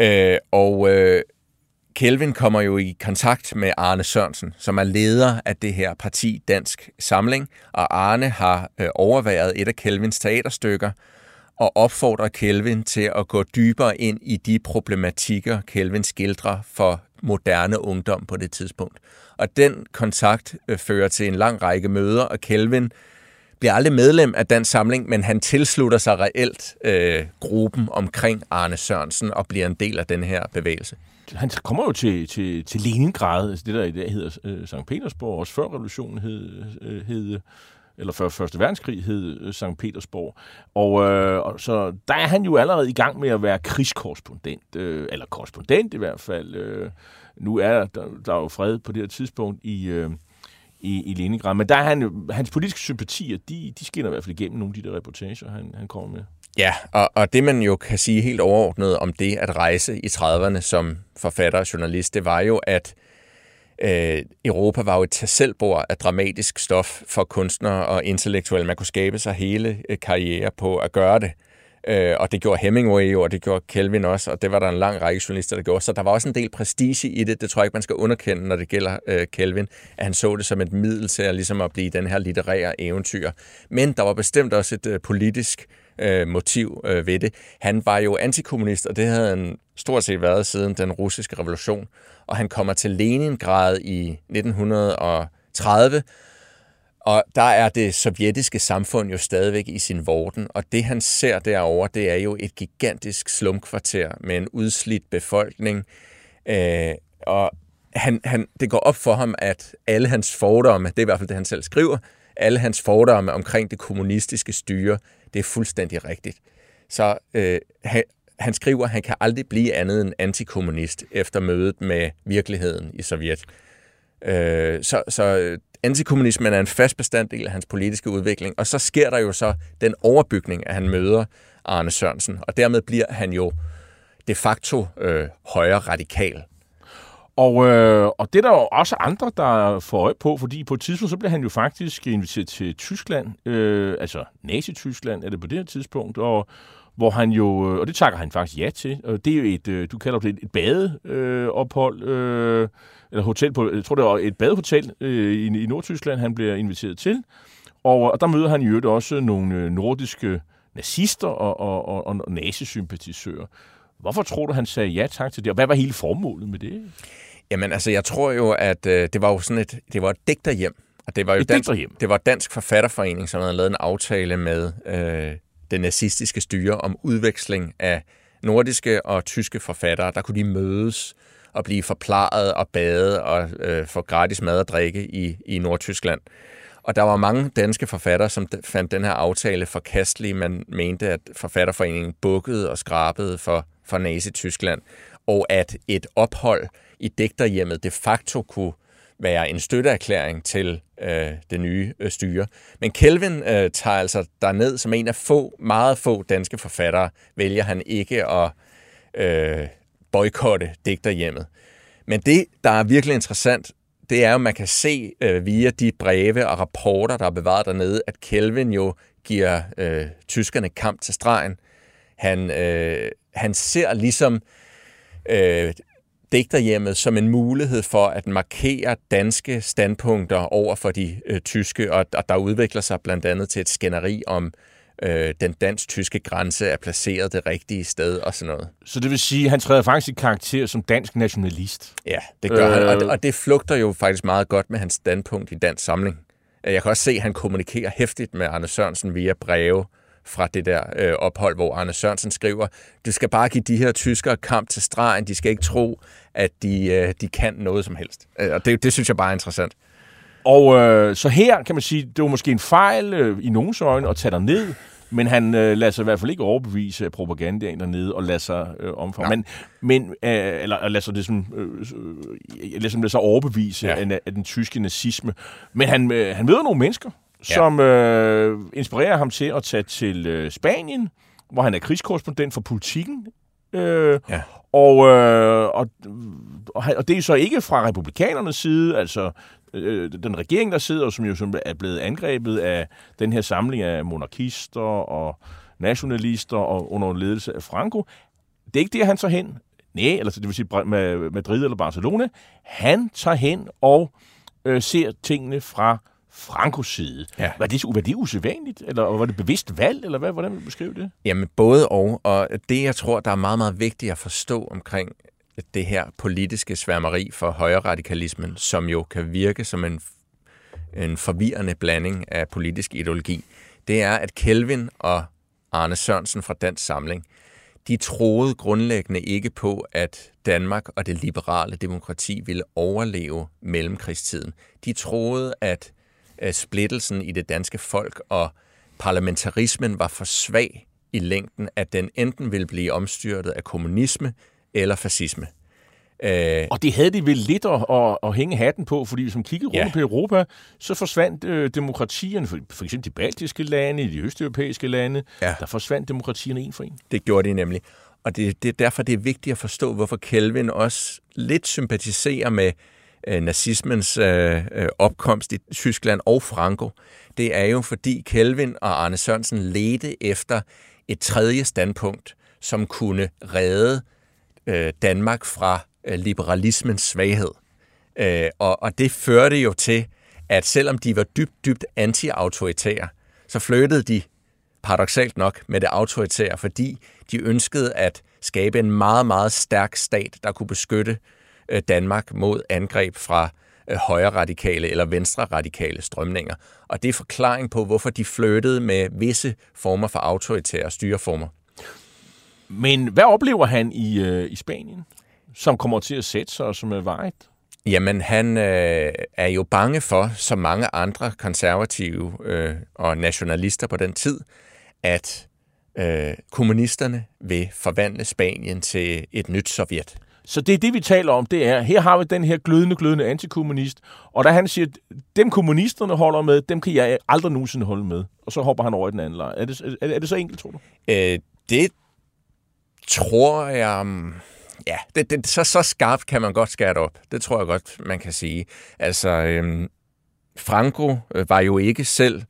Øh, og øh, Kelvin kommer jo i kontakt med Arne Sørensen, som er leder af det her parti Dansk Samling, og Arne har øh, overværet et af Kelvins teaterstykker, og opfordrer Kelvin til at gå dybere ind i de problematikker, Kelvin skildrer for moderne ungdom på det tidspunkt. Og den kontakt øh, fører til en lang række møder, og Kelvin bliver aldrig medlem af den samling, men han tilslutter sig reelt øh, gruppen omkring Arne Sørensen og bliver en del af den her bevægelse. Han kommer jo til, til, til Leningrad, altså det der i dag hedder øh, St. Petersborg, også før revolutionen hed, øh, hed eller før Første Verdenskrig hed øh, St. Petersborg. Og, øh, og så der er han jo allerede i gang med at være krigskorrespondent, øh, eller korrespondent i hvert fald. Øh, nu er der, der er jo fred på det her tidspunkt i, øh, i, i Leningrad, men der er han, hans politiske sympatier, de, de skinner i hvert fald igennem nogle af de der reportager, han, han kommer med. Ja, og, og det man jo kan sige helt overordnet om det at rejse i 30'erne som forfatter og journalist, det var jo, at øh, Europa var jo et tasselbord af dramatisk stof for kunstnere og intellektuelle. Man kunne skabe sig hele øh, karriere på at gøre det. Øh, og det gjorde Hemingway jo, og det gjorde Kelvin også, og det var der en lang række journalister, der gjorde. Så der var også en del prestige i det. Det tror jeg ikke, man skal underkende, når det gælder øh, Kelvin, at han så det som et middel til at, ligesom at blive den her litterære eventyr. Men der var bestemt også et øh, politisk øh, Øh, motiv øh, ved det. Han var jo antikommunist, og det havde han stort set været siden den russiske revolution. Og han kommer til Leningrad i 1930, og der er det sovjetiske samfund jo stadigvæk i sin vorden, og det han ser derovre, det er jo et gigantisk slumkvarter med en udslidt befolkning. Øh, og han, han, det går op for ham, at alle hans fordomme, det er i hvert fald det, han selv skriver, alle hans fordomme omkring det kommunistiske styre, det er fuldstændig rigtigt. Så øh, han, han skriver, at han kan aldrig blive andet end antikommunist efter mødet med virkeligheden i Sovjet. Øh, så, så øh, antikommunismen er en fast bestanddel af hans politiske udvikling, og så sker der jo så den overbygning, at han møder Arne Sørensen, og dermed bliver han jo de facto øh, højre radikal. Og, øh, og det er der jo også andre, der får øje på, fordi på et tidspunkt, så bliver han jo faktisk inviteret til Tyskland, øh, altså Nazi-Tyskland er det på det her tidspunkt, og hvor han jo, øh, og det takker han faktisk ja til, og det er jo et, øh, du kalder det et badeophold, øh, eller hotel på, jeg tror det var et badehotel øh, i, i Nordtyskland, han bliver inviteret til, og, og der møder han jo også nogle øh, nordiske nazister og, og, og, og nazisympatisører. Hvorfor tror du, han sagde ja tak til det, og hvad var hele formålet med det? Jamen altså, jeg tror jo, at øh, det var jo sådan et, det var et digterhjem. Og det var jo et dansk, digterhjem? Det var Dansk Forfatterforening, som havde lavet en aftale med øh, det nazistiske styre om udveksling af nordiske og tyske forfattere. Der kunne de mødes og blive forplaret og bade og øh, få gratis mad og drikke i, i Nordtyskland. Og der var mange danske forfattere, som fandt den her aftale forkastelig. Man mente, at forfatterforeningen bukkede og skrabede for, fra Nazi-Tyskland, og at et ophold i digterhjemmet de facto kunne være en støtteerklæring til øh, det nye øh, styre. Men Kelvin øh, tager altså derned som en af få, meget få danske forfattere, vælger han ikke at øh, boykotte digterhjemmet. Men det, der er virkelig interessant, det er jo, at man kan se øh, via de breve og rapporter, der er bevaret dernede, at Kelvin jo giver øh, tyskerne kamp til stregen. Han, øh, han ser ligesom øh, digterhjemmet som en mulighed for at markere danske standpunkter over for de øh, tyske, og, og der udvikler sig blandt andet til et skænderi om øh, den dansk-tyske grænse er placeret det rigtige sted og sådan noget. Så det vil sige, at han træder faktisk i karakter som dansk nationalist? Ja, det gør øh... han, og det, og det flugter jo faktisk meget godt med hans standpunkt i dansk samling. Jeg kan også se, at han kommunikerer hæftigt med Arne Sørensen via breve fra det der øh, ophold, hvor Arne Sørensen skriver, du skal bare give de her tyskere kamp til stregen, de skal ikke tro, at de, øh, de kan noget som helst. Øh, og det, det synes jeg bare er interessant. Og øh, så her kan man sige, det var måske en fejl øh, i nogens øjne at tage dig ned, men han øh, lader sig i hvert fald ikke overbevise af propagandaen dernede og lader sig øh, omfavne. Men, men øh, eller lader sig det sådan, øh, øh, lader sig overbevise ja. af, af den tyske nazisme. Men han, øh, han møder nogle mennesker, ja. som øh, inspirerer ham til at tage til øh, Spanien, hvor han er krigskorrespondent for politikken. Øh, ja. Og, øh, og, og det er så ikke fra republikanernes side, altså øh, den regering, der sidder, som jo som er blevet angrebet af den her samling af monarkister og nationalister og under ledelse af Franco. Det er ikke det, han tager hen. Nej, eller det vil sige med Madrid eller Barcelona. Han tager hen og øh, ser tingene fra Frankos side. Ja. Var, det, var det usædvanligt, eller var det bevidst valg, eller hvad, hvordan vil du beskrive det? Jamen både og, og det jeg tror, der er meget, meget vigtigt at forstå omkring det her politiske sværmeri for højre radikalismen, som jo kan virke som en, en forvirrende blanding af politisk ideologi, det er, at Kelvin og Arne Sørensen fra Dansk Samling, de troede grundlæggende ikke på, at Danmark og det liberale demokrati ville overleve mellemkrigstiden. De troede, at splittelsen i det danske folk og parlamentarismen var for svag i længden, at den enten ville blive omstyrtet af kommunisme eller fascisme. Øh, og det havde de vel lidt at, at, at hænge hatten på, fordi hvis man kiggede rundt ja. på Europa, så forsvandt øh, demokratierne, for, for eksempel de baltiske lande, de østeuropæiske lande, ja. der forsvandt demokratierne en for en. Det gjorde de nemlig. Og det, det er derfor, det er vigtigt at forstå, hvorfor Kelvin også lidt sympatiserer med øh, Øh, nazismens øh, øh, opkomst i Tyskland og Franco. Det er jo, fordi Kelvin og Arne Sørensen ledte efter et tredje standpunkt, som kunne redde øh, Danmark fra øh, liberalismens svaghed. Øh, og, og det førte jo til, at selvom de var dybt, dybt anti-autoritære, så flyttede de paradoxalt nok med det autoritære, fordi de ønskede at skabe en meget, meget stærk stat, der kunne beskytte Danmark mod angreb fra øh, højre radikale eller venstre radikale strømninger. Og det er forklaring på, hvorfor de flyttede med visse former for autoritære styreformer. Men hvad oplever han i, øh, i Spanien, som kommer til at sætte sig og som er vejet? Jamen, han øh, er jo bange for, som mange andre konservative øh, og nationalister på den tid, at øh, kommunisterne vil forvandle Spanien til et nyt Sovjet. Så det er det, vi taler om, det er, her har vi den her glødende, glødende antikommunist, og da han siger, dem kommunisterne holder med, dem kan jeg aldrig nogensinde holde med. Og så hopper han over i den anden lejr. Er det, er, er det så enkelt, tror du? Øh, det tror jeg... Mm, ja, det, det, så, så skarpt kan man godt skære det op. Det tror jeg godt, man kan sige. Altså, øhm, Franco øh, var jo ikke selv øh,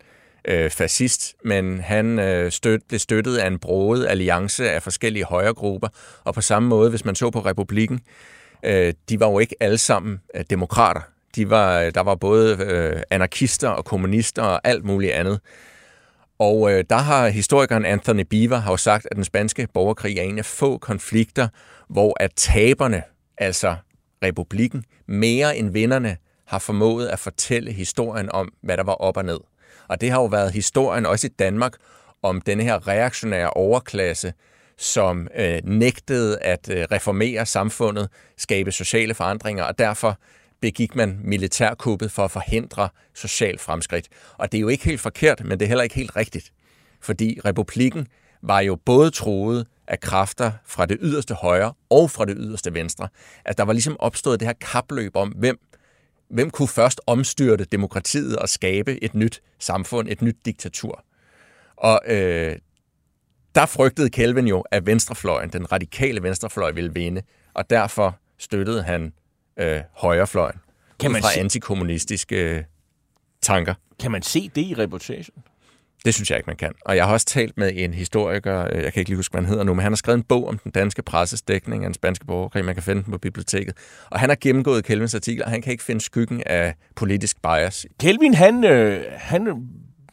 Øh, fascist, men han øh, støt, blev støttet af en broet alliance af forskellige højregrupper, og på samme måde, hvis man så på republikken, øh, de var jo ikke alle sammen øh, demokrater. De var, øh, der var både øh, anarkister og kommunister og alt muligt andet. Og øh, der har historikeren Anthony Beaver har jo sagt, at den spanske borgerkrig er en af få konflikter, hvor at taberne, altså republikken, mere end vinderne, har formået at fortælle historien om, hvad der var op og ned. Og det har jo været historien også i Danmark om denne her reaktionære overklasse, som øh, nægtede at øh, reformere samfundet, skabe sociale forandringer, og derfor begik man militærkuppet for at forhindre social fremskridt. Og det er jo ikke helt forkert, men det er heller ikke helt rigtigt. Fordi republikken var jo både troet af kræfter fra det yderste højre og fra det yderste venstre. At der var ligesom opstået det her kapløb om, hvem hvem kunne først omstyrte demokratiet og skabe et nyt samfund, et nyt diktatur? Og øh, der frygtede Kelvin jo, at venstrefløjen, den radikale venstrefløj, ville vinde, og derfor støttede han øh, højrefløjen kan man fra se... antikommunistiske øh, tanker. Kan man se det i reportagen? Det synes jeg ikke, man kan. Og jeg har også talt med en historiker, øh, jeg kan ikke lige huske, hvad han hedder nu, men han har skrevet en bog om den danske presses dækning af den spanske borgerkrig. Man kan finde den på biblioteket. Og han har gennemgået Kelvins artikler, og han kan ikke finde skyggen af politisk bias. Kelvin, han, øh, han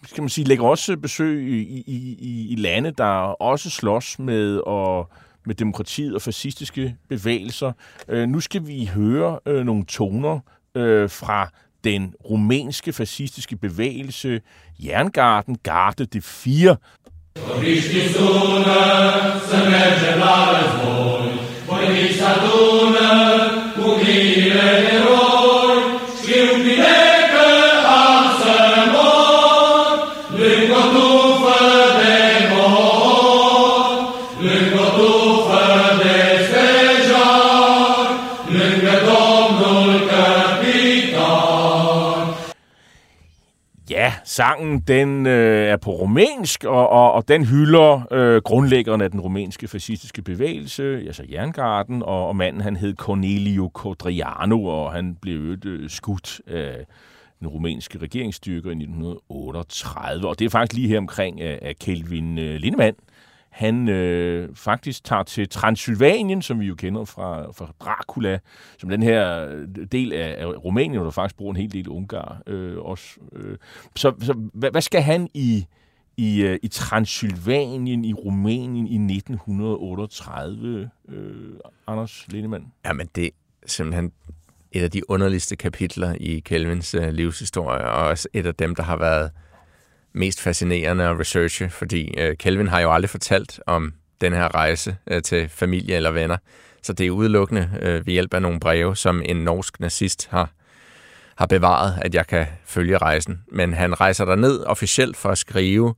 skal man sige, lægger også besøg i, i, i, i lande, der også slås med og med demokratiet og fascistiske bevægelser. Øh, nu skal vi høre øh, nogle toner øh, fra den rumænske fascistiske bevægelse Jerngarden Garde det 4. sangen den øh, er på rumænsk, og, og, og den hylder øh, grundlæggeren af den rumænske fascistiske bevægelse, altså Jerngarden, og, og manden han hed Cornelio Codriano, og han blev øh, skudt af den rumænske regeringsstyrker i 1938. Og det er faktisk lige her omkring af, af Kelvin øh, Lindemann, han øh, faktisk tager til Transylvanien, som vi jo kender fra, fra Dracula, som den her øh, del af, af Rumænien, hvor der faktisk bor en hel del ungar øh, også. Øh. Så, så hvad, hvad skal han i, i, øh, i Transylvanien, i Rumænien i 1938, øh, Anders Lindemann? Jamen, det er simpelthen et af de underligste kapitler i Kelvins øh, livshistorie, og også et af dem, der har været mest fascinerende at researche, fordi øh, Kelvin har jo aldrig fortalt om den her rejse øh, til familie eller venner. Så det er udelukkende øh, ved hjælp af nogle breve, som en norsk nazist har, har bevaret, at jeg kan følge rejsen. Men han rejser der ned officielt for at skrive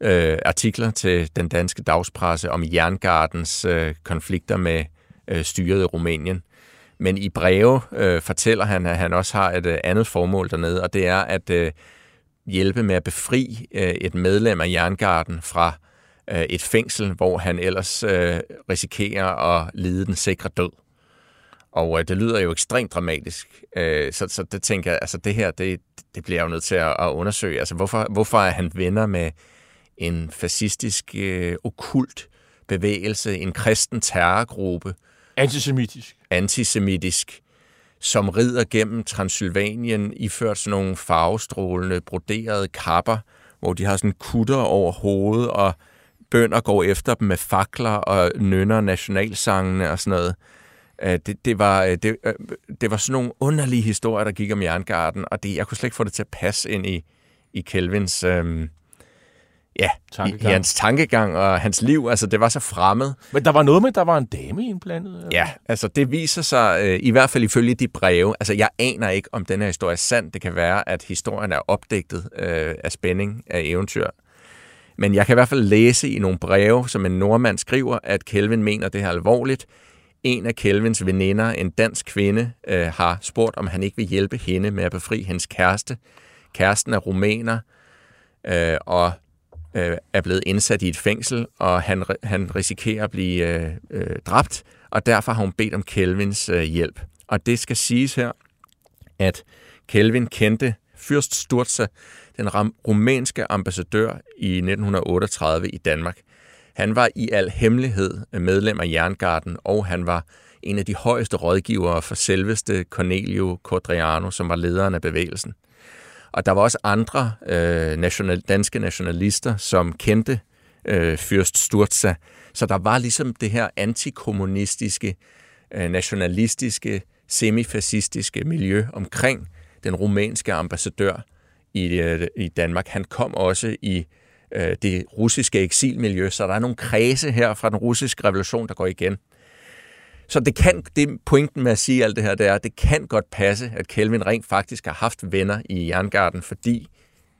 øh, artikler til den danske dagspresse om Jerngardens øh, konflikter med øh, styret i Rumænien. Men i breve øh, fortæller han, at han også har et øh, andet formål dernede, og det er at øh, hjælpe med at befri øh, et medlem af Jerngarden fra øh, et fængsel, hvor han ellers øh, risikerer at lide den sikre død. Og øh, det lyder jo ekstremt dramatisk, øh, så, så det tænker jeg, altså det her, det, det bliver jeg jo nødt til at, at undersøge. Altså hvorfor, hvorfor er han venner med en fascistisk, øh, okult bevægelse, en kristen terrorgruppe? Antisemitisk. Antisemitisk som rider gennem Transylvanien, iført sådan nogle farvestrålende, broderede kapper, hvor de har sådan kutter over hovedet, og bønder går efter dem med fakler og nynner nationalsangene og sådan noget. Øh, det, det, var, øh, det, øh, det var sådan nogle underlige historier, der gik om Jerngarden, og det, jeg kunne slet ikke få det til at passe ind i, i Kelvins øhm, ja, tankegang. i, hans tankegang og hans liv. Altså, det var så fremmed. Men der var noget med, at der var en dame indblandet? Eller? Ja, altså det viser sig, øh, i hvert fald ifølge de breve, altså jeg aner ikke, om den her historie er sand. Det kan være, at historien er opdigtet øh, af spænding, af eventyr. Men jeg kan i hvert fald læse i nogle breve, som en nordmand skriver, at Kelvin mener det her alvorligt. En af Kelvins veninder, en dansk kvinde, øh, har spurgt, om han ikke vil hjælpe hende med at befri hendes kæreste. Kæresten er rumæner, øh, og øh, er blevet indsat i et fængsel, og han, han risikerer at blive øh, øh, dræbt, og derfor har hun bedt om Kelvins øh, hjælp. Og det skal siges her, at Kelvin kendte Fyrst Sturza, den rumænske ambassadør i 1938 i Danmark. Han var i al hemmelighed medlem af Jerngarden, og han var en af de højeste rådgivere for selveste Cornelio Codriano, som var lederen af bevægelsen. Og der var også andre øh, national, danske nationalister, som kendte øh, Fyrst Sturza. Så der var ligesom det her antikommunistiske, øh, nationalistiske, semifascistiske miljø omkring den rumænske ambassadør i, øh, i Danmark. Han kom også i øh, det russiske eksilmiljø, så der er nogle kredse her fra den russiske revolution, der går igen. Så det kan, det pointen med at sige alt det her, det er, at det kan godt passe, at Kelvin rent faktisk har haft venner i Jerngarden, fordi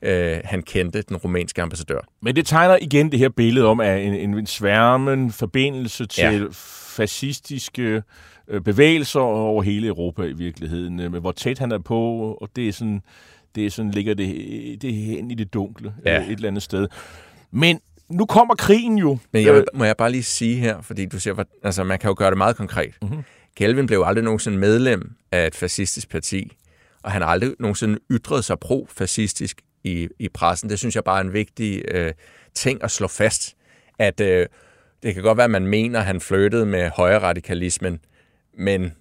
øh, han kendte den rumænske ambassadør. Men det tegner igen det her billede om at en, en sværmen forbindelse til ja. fascistiske øh, bevægelser over hele Europa i virkeligheden, øh, med hvor tæt han er på, og det er sådan, det er sådan ligger det, det hen i det dunkle ja. øh, et eller andet sted. Men nu kommer krigen jo. Men jeg, må jeg bare lige sige her, fordi du siger, altså man kan jo gøre det meget konkret. Mm-hmm. Kelvin blev aldrig nogensinde medlem af et fascistisk parti, og han har aldrig nogensinde ytret sig pro-fascistisk i, i pressen. Det synes jeg bare er en vigtig øh, ting at slå fast, at øh, det kan godt være, at man mener, at han flyttede med højre radikalismen, men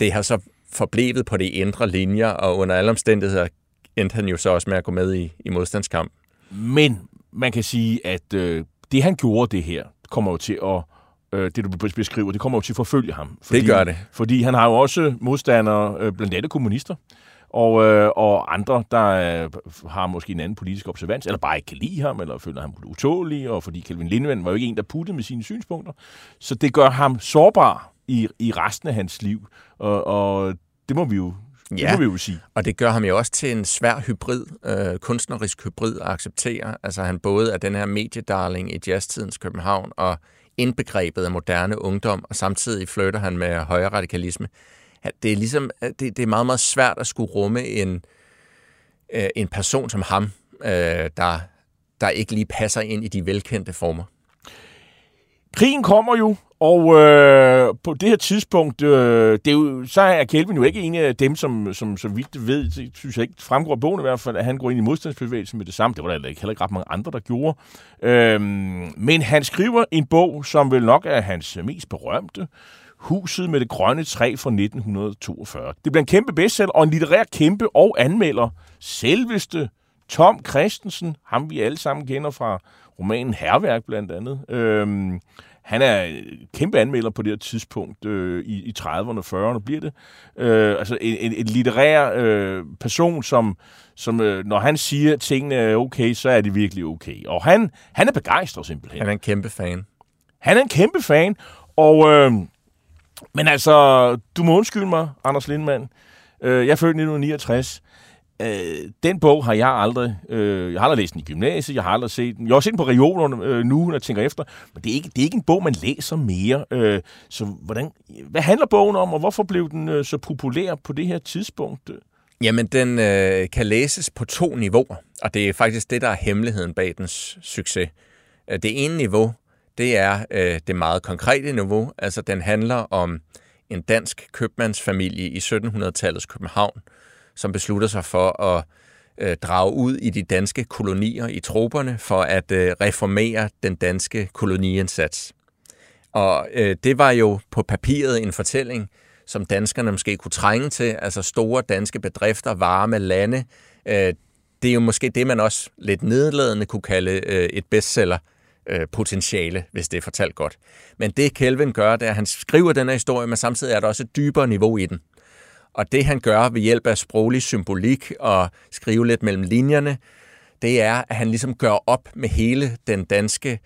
det har så forblevet på de indre linjer, og under alle omstændigheder endte han jo så også med at gå med i, i modstandskamp. Men man kan sige, at øh, det han gjorde det her, kommer jo til at øh, det du beskriver, det kommer jo til at forfølge ham. Fordi, det gør det. Fordi han har jo også modstandere, øh, blandt andet kommunister, og, øh, og andre, der øh, har måske en anden politisk observans, eller bare ikke kan lide ham, eller føler ham utålig, og fordi Kelvin Lindemann var jo ikke en, der puttede med sine synspunkter. Så det gør ham sårbar i, i resten af hans liv, og, og det må vi jo Ja, det må vi jo sige. og det gør ham jo også til en svær hybrid, øh, kunstnerisk hybrid at acceptere. Altså han både er den her mediedarling i jazztidens København og indbegrebet af moderne ungdom, og samtidig flytter han med højre radikalisme. Det er ligesom, det, det er meget, meget svært at skulle rumme en, øh, en person som ham, øh, der, der ikke lige passer ind i de velkendte former. Krigen kommer jo, og øh, på det her tidspunkt, øh, det er jo, så er Kelvin jo ikke en af dem, som, som så vidt ved, det synes jeg ikke fremgår af bogen i hvert fald, at han går ind i modstandsbevægelsen med det samme. Det var der heller ikke, heller ikke ret mange andre, der gjorde. Øh, men han skriver en bog, som vel nok er hans mest berømte, Huset med det grønne træ fra 1942. Det bliver en kæmpe bestseller og en litterær kæmpe og anmelder selveste Tom Christensen, ham vi alle sammen kender fra romanen Herværk blandt andet. Øhm, han er kæmpe anmelder på det her tidspunkt øh, i, i 30'erne og 40'erne, bliver det. Øh, altså en, en, en litterær øh, person, som, som øh, når han siger, at tingene er okay, så er det virkelig okay. Og han, han er begejstret simpelthen. Han er en kæmpe fan. Han er en kæmpe fan, og... Øh, men altså, du må undskylde mig, Anders Lindmann. Øh, jeg er født i 1969. Øh, den bog har jeg aldrig, øh, jeg har aldrig læst den i gymnasiet, jeg har aldrig set den. Jeg har set den på regionerne øh, nu, når jeg tænker efter, men det er ikke, det er ikke en bog, man læser mere. Øh, så hvordan, hvad handler bogen om, og hvorfor blev den øh, så populær på det her tidspunkt? Jamen, den øh, kan læses på to niveauer, og det er faktisk det, der er hemmeligheden bag dens succes. Øh, det ene niveau, det er øh, det meget konkrete niveau, altså den handler om en dansk købmandsfamilie i 1700-tallets København, som beslutter sig for at øh, drage ud i de danske kolonier i troberne for at øh, reformere den danske koloniindsats. Og øh, det var jo på papiret en fortælling, som danskerne måske kunne trænge til, altså store danske bedrifter, varme lande. Øh, det er jo måske det, man også lidt nedladende kunne kalde øh, et bestseller øh, potentiale, hvis det er fortalt godt. Men det Kelvin gør, det er, at han skriver den her historie, men samtidig er der også et dybere niveau i den. Og det han gør ved hjælp af sproglig symbolik og skrive lidt mellem linjerne, det er, at han ligesom gør op med hele den danske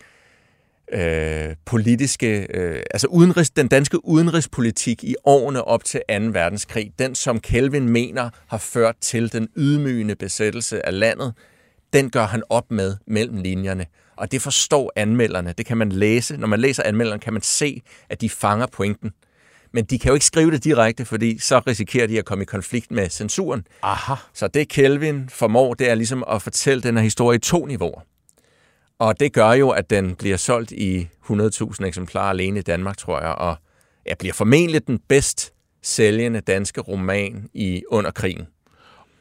øh, politiske, øh, altså udenrigs, den danske udenrigspolitik i årene op til 2. verdenskrig, den som Kelvin mener har ført til den ydmygende besættelse af landet, den gør han op med mellem linjerne. Og det forstår anmelderne. Det kan man læse. Når man læser anmelderne, kan man se, at de fanger pointen. Men de kan jo ikke skrive det direkte, fordi så risikerer de at komme i konflikt med censuren. Aha. Så det Kelvin formår, det er ligesom at fortælle den her historie i to niveauer. Og det gør jo, at den bliver solgt i 100.000 eksemplarer alene i Danmark, tror jeg, og ja, bliver formentlig den bedst sælgende danske roman i under krigen.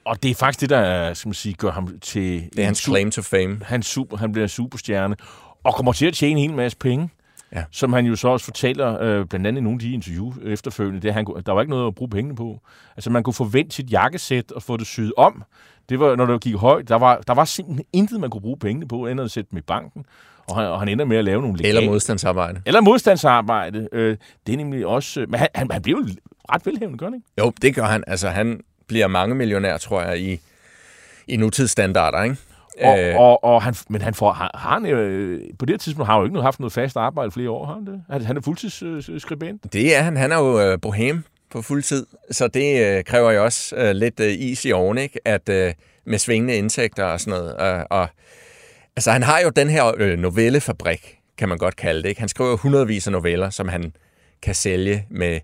Og det er faktisk det, der skal man sige, gør ham til... Det er hans claim to fame. Han, super, han bliver superstjerne, og kommer til at tjene en hel masse penge. Ja. Som han jo så også fortæller, øh, blandt andet i nogle af de interview efterfølgende, det, han, der var ikke noget at bruge pengene på. Altså man kunne forvente sit jakkesæt og få det syet om. Det var, når det gik højt, der var, der var simpelthen intet, man kunne bruge pengene på, andet at sætte dem i banken. Og han, og han ender med at lave nogle legale... Eller modstandsarbejde. Eller modstandsarbejde. Øh, det er nemlig også... Men han, han, han bliver jo ret velhævende, gør han ikke? Jo, det gør han. Altså han bliver mange millionær, tror jeg, i, i nutidsstandarder, ikke? Og, øh, og, og han, men han får, har, har han, øh, på det tidspunkt har han jo ikke haft noget fast arbejde flere år, har han det? Han er fuldtidsskribent. Det er han. Han er jo øh, bohem på fuld tid, så det øh, kræver jo også øh, lidt øh, is i oven, ikke? At, øh, med svingende indtægter og sådan noget. Øh, og, altså, han har jo den her øh, novellefabrik, kan man godt kalde det. Ikke? Han skriver hundredvis af noveller, som han kan sælge med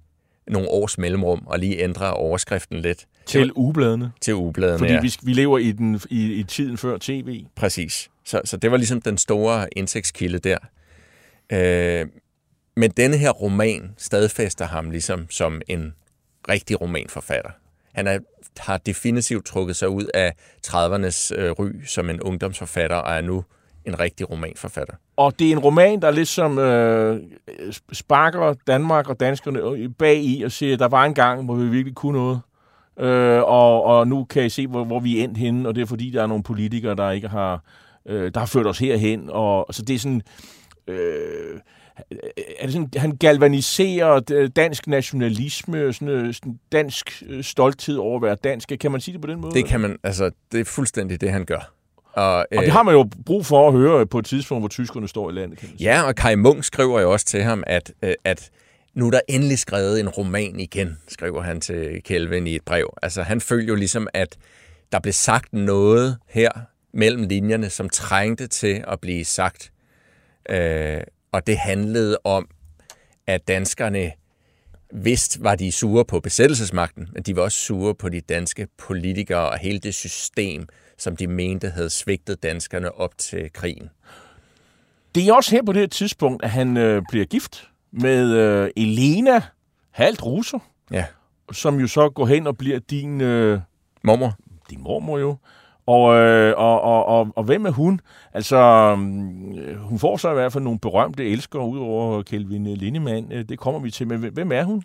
nogle års mellemrum og lige ændre overskriften lidt. Til ugebladene. Til ugebladene, Fordi ja. vi, vi lever i, den, i, i tiden før tv. Præcis. Så, så det var ligesom den store indtægtskilde der. Øh, men denne her roman stadfæster ham ligesom som en rigtig romanforfatter. Han er, har definitivt trukket sig ud af 30'ernes øh, ry som en ungdomsforfatter, og er nu en rigtig romanforfatter. Og det er en roman, der ligesom øh, sparker Danmark og danskerne bag i og siger, at der var en gang, hvor vi virkelig kunne noget. Øh, og, og nu kan I se, hvor, hvor vi er endt henne, og det er fordi, der er nogle politikere, der ikke har, øh, der har ført os herhen. Og, så det er sådan... Øh, er det sådan, han galvaniserer dansk nationalisme, sådan, sådan dansk stolthed over at være dansk. Kan man sige det på den måde? Det kan man, altså, det er fuldstændig det, han gør. Og, og det har man jo brug for at høre på et tidspunkt, hvor tyskerne står i landet. Kan man sige. Ja, og Kai Munk skriver jo også til ham, at, at nu er der endelig skrevet en roman igen, skriver han til Kelvin i et brev. Altså han følte jo ligesom, at der blev sagt noget her mellem linjerne, som trængte til at blive sagt. Øh, og det handlede om, at danskerne Vist var de sure på besættelsesmagten, men de var også sure på de danske politikere og hele det system, som de mente havde svigtet danskerne op til krigen. Det er også her på det her tidspunkt, at han øh, bliver gift med øh, Elena, halvt russer, Ja. som jo så går hen og bliver din, øh, Mormor? din mormor jo. Og, øh, og, og, og, og hvem er hun? Altså, øh, hun får så i hvert fald nogle berømte elskere ud over Kelvin Lindemann. Øh, Det kommer vi til, men hvem er hun?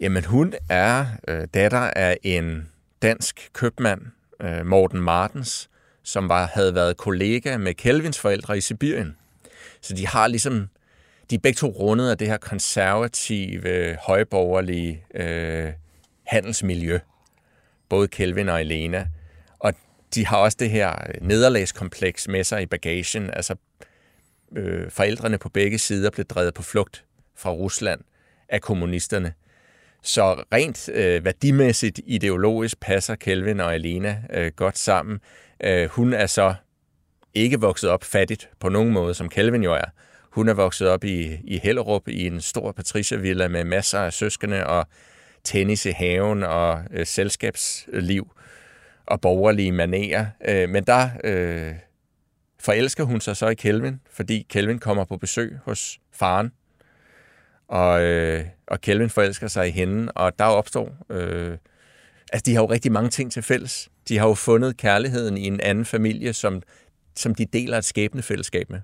Jamen, hun er øh, datter af en dansk købmand, øh, Morten Martens, som var, havde været kollega med Kelvins forældre i Sibirien. Så de har ligesom, de er begge to rundet af det her konservative, øh, højborgerlige øh, handelsmiljø. Både Kelvin og Elena. Og de har også det her nederlagskompleks med sig i bagagen. Altså, øh, forældrene på begge sider blev drevet på flugt fra Rusland af kommunisterne. Så rent øh, værdimæssigt, ideologisk passer Kelvin og Elena øh, godt sammen. Øh, hun er så ikke vokset op fattigt på nogen måde, som Kelvin jo er. Hun er vokset op i, i Hellerup i en stor patriciervilla med masser af søskende og tennis i haven og øh, selskabsliv og borgerlige manerer. Øh, men der øh, forelsker hun sig så i Kelvin, fordi Kelvin kommer på besøg hos faren, og, øh, og Kelvin forelsker sig i hende, og der opstår... Øh, altså, de har jo rigtig mange ting til fælles. De har jo fundet kærligheden i en anden familie, som, som de deler et skæbnefællesskab med.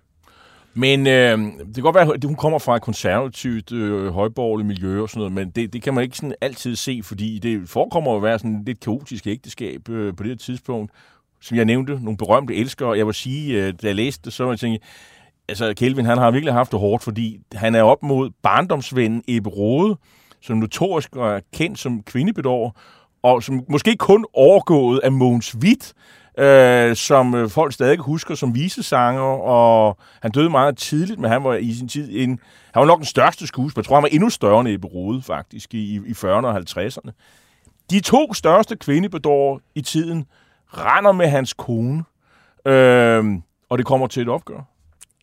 Men øh, det kan godt være, at hun kommer fra et konservativt, øh, højborgerligt miljø og sådan noget, men det, det kan man ikke sådan altid se, fordi det forekommer at være sådan et lidt kaotisk ægteskab øh, på det her tidspunkt. Som jeg nævnte, nogle berømte elskere. Jeg vil sige, øh, da jeg læste det, så var jeg tænkt, altså Kelvin, han har virkelig haft det hårdt, fordi han er op mod barndomsvennen Ebbe Rode, som notorisk er kendt som kvindebedår, og som måske kun overgået af Måns Witt, øh, som øh, folk stadig husker som visesanger, og han døde meget tidligt, men han var i sin tid en, han var nok den største skuespiller. Jeg tror, han var endnu større end Ebbe Rode, faktisk, i, i 40'erne og 50'erne. De to største kvindebedår i tiden render med hans kone, øh, og det kommer til et opgør.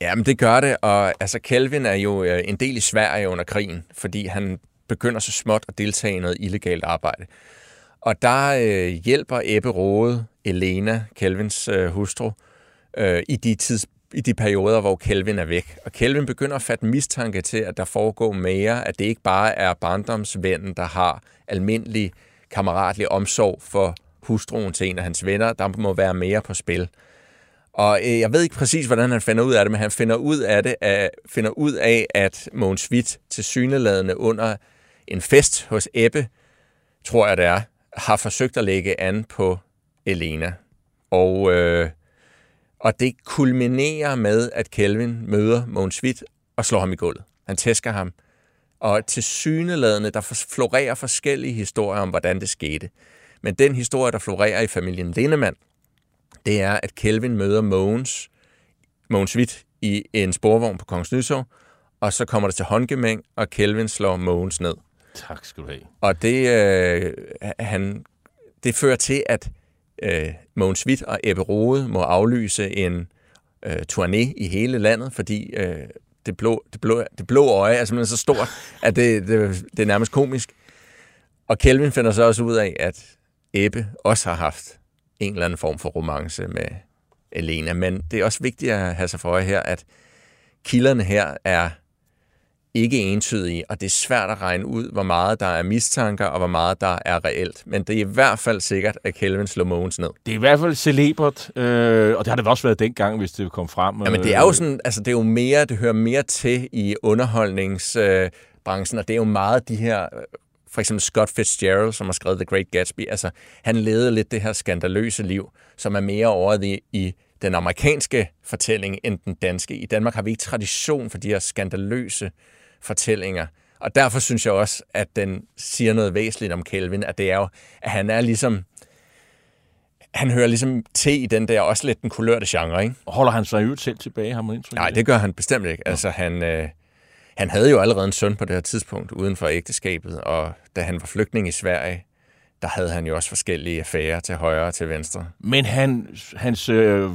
Ja, men det gør det, og altså Kelvin er jo øh, en del i Sverige under krigen, fordi han begynder så småt at deltage i noget illegalt arbejde. Og der øh, hjælper Ebbe Rode Elena, Kelvins øh, hustru, øh, i, de tids, i de perioder, hvor Kelvin er væk. Og Kelvin begynder at fatte mistanke til, at der foregår mere, at det ikke bare er barndomsvennen, der har almindelig kammeratlig omsorg for hustruen til en af hans venner. Der må være mere på spil. Og øh, jeg ved ikke præcis, hvordan han finder ud af det, men han finder ud af det, at, finder ud af, at Mogens Witt til syneladende under en fest hos Ebbe, tror jeg det er, har forsøgt at lægge an på Elena. Og, øh, og det kulminerer med, at Kelvin møder Mogens Witt og slår ham i gulvet. Han tæsker ham. Og til syneladende, der florerer forskellige historier om, hvordan det skete. Men den historie, der florerer i familien Lindemann, det er, at Kelvin møder Mogens, Mogens Witt i en sporvogn på Kongens Nysår, og så kommer det til håndgemæng, og Kelvin slår Mogens ned. Tak skal du have. Og det, øh, han, det fører til, at øh, Mogens Witt og Ebbe Rode må aflyse en øh, turné i hele landet, fordi øh, det, blå, det, blå, det blå øje er simpelthen så stort, at det, det, det er nærmest komisk. Og Kelvin finder så også ud af, at Ebbe også har haft en eller anden form for romance med Elena. Men det er også vigtigt at have sig for øje her, at kilderne her er ikke entydige, og det er svært at regne ud, hvor meget der er mistanker, og hvor meget der er reelt. Men det er i hvert fald sikkert, at Kelvin slår Mogens ned. Det er i hvert fald celebert, øh, og det har det også været dengang, hvis det kom frem. Ja, men det er jo sådan, altså det er jo mere, det hører mere til i underholdningsbranchen, og det er jo meget de her, øh, for eksempel Scott Fitzgerald, som har skrevet The Great Gatsby, altså han levede lidt det her skandaløse liv, som er mere over i, i den amerikanske fortælling end den danske. I Danmark har vi ikke tradition for de her skandaløse fortællinger. Og derfor synes jeg også, at den siger noget væsentligt om Kelvin, at det er jo, at han er ligesom, han hører ligesom til i den der også lidt den kulørte genre, ikke? Holder han sig jo selv tilbage, har man indtryk Nej, det gør han bestemt ikke. Altså, han, øh, han havde jo allerede en søn på det her tidspunkt uden for ægteskabet, og da han var flygtning i Sverige, der havde han jo også forskellige affærer til højre og til venstre. Men han, hans øh,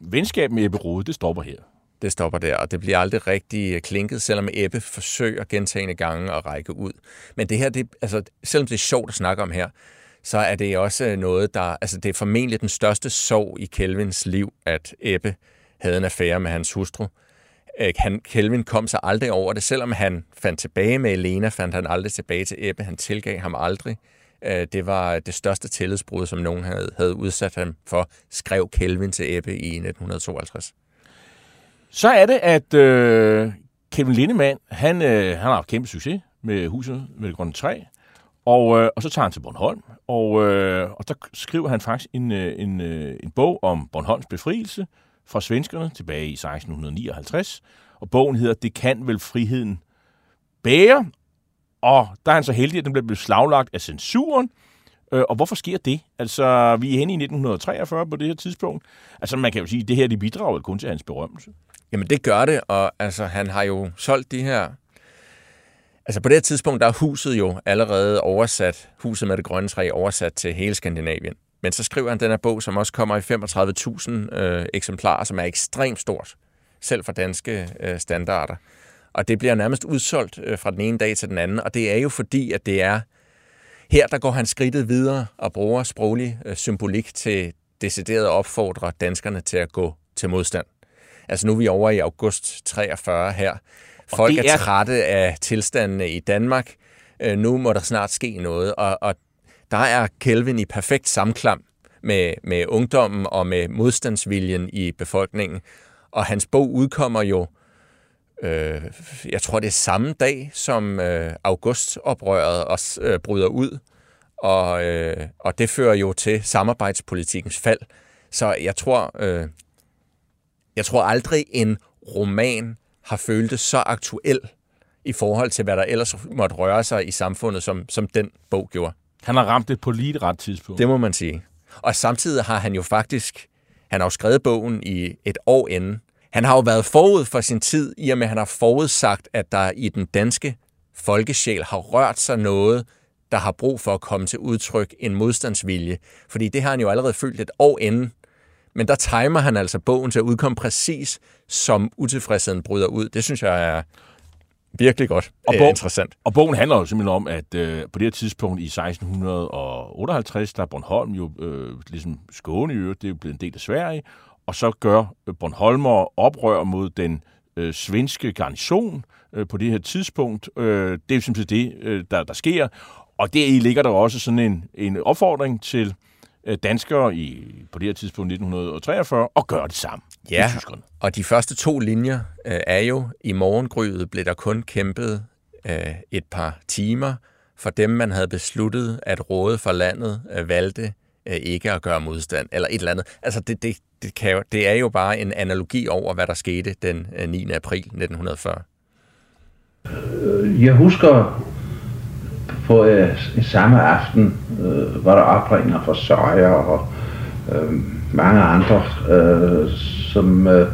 venskab med Ebbe Rode, det stopper her. Det stopper der, og det bliver aldrig rigtig øh, klinket, selvom Ebbe forsøger gentagende gange at række ud. Men det her, det, altså, selvom det er sjovt at snakke om her, så er det også øh, noget, der... Altså, det er formentlig den største sorg i Kelvins liv, at Ebbe havde en affære med hans hustru. Han, Kelvin kom sig aldrig over det. Selvom han fandt tilbage med Elena, fandt han aldrig tilbage til Ebbe. Han tilgav ham aldrig. Øh, det var det største tillidsbrud, som nogen havde, havde udsat ham for, skrev Kelvin til Ebbe i 1952. Så er det, at øh, Kevin Lindemann, han, øh, han har haft kæmpe succes med huset med det grønne træ, og, øh, og så tager han til Bornholm, og, øh, og der skriver han faktisk en, øh, en, øh, en bog om Bornholms befrielse fra svenskerne tilbage i 1659, og bogen hedder Det kan vel friheden bære, og der er han så heldig, at den bliver beslaglagt af censuren, Øh, og hvorfor sker det? Altså, vi er henne i 1943 på det her tidspunkt. Altså, man kan jo sige, at det her de bidrager kun til hans berømmelse. Jamen, det gør det, og altså, han har jo solgt de her... Altså, på det her tidspunkt, der er huset jo allerede oversat, huset med det grønne træ, oversat til hele Skandinavien. Men så skriver han den her bog, som også kommer i 35.000 øh, eksemplarer, som er ekstremt stort, selv for danske øh, standarder. Og det bliver nærmest udsolgt øh, fra den ene dag til den anden, og det er jo fordi, at det er her der går han skridtet videre og bruger sproglig øh, symbolik til decideret at opfordre danskerne til at gå til modstand. Altså nu er vi over i august 43 her. Folk er... er trætte af tilstandene i Danmark. Øh, nu må der snart ske noget, og, og der er Kelvin i perfekt samklam med, med ungdommen og med modstandsviljen i befolkningen. Og hans bog udkommer jo øh, jeg tror det er samme dag, som øh, augustoprøret også øh, bryder ud, og, øh, og det fører jo til samarbejdspolitikens fald. Så jeg tror, øh, jeg tror aldrig en roman har følt det så aktuel i forhold til, hvad der ellers måtte røre sig i samfundet, som, som den bog gjorde. Han har ramt det på lige et ret tidspunkt. Det må man sige. Og samtidig har han jo faktisk, han har jo skrevet bogen i et år inden, han har jo været forud for sin tid, i og med at han har forudsagt, at der i den danske folkesjæl har rørt sig noget, der har brug for at komme til udtryk en modstandsvilje. Fordi det har han jo allerede følt et år inden. Men der timer han altså bogen til at udkomme præcis, som utilfredsheden bryder ud. Det synes jeg er virkelig godt og bog, interessant. Og bogen handler jo simpelthen om, at øh, på det her tidspunkt i 1658, der er Bornholm jo øh, ligesom Skåne i øvrigt, det er jo blevet en del af Sverige, og så gør øh, Bornholmer oprør mod den øh, svenske garnison øh, på det her tidspunkt. Øh, det er simpelthen det, øh, der, der sker. Og deri ligger der også sådan en, en opfordring til øh, danskere i, på det her tidspunkt 1943 at gøre det samme ja, og de første to linjer øh, er jo, i morgengryet blev der kun kæmpet øh, et par timer, for dem, man havde besluttet at råde for landet, øh, valgte øh, ikke at gøre modstand, eller et eller andet. Altså, det, det, det, kan jo, det er jo bare en analogi over, hvad der skete den 9. Øh, april 1940. Øh, jeg husker på øh, samme aften øh, var der opringer fra Søjer og øh, mange andre, øh, som øh,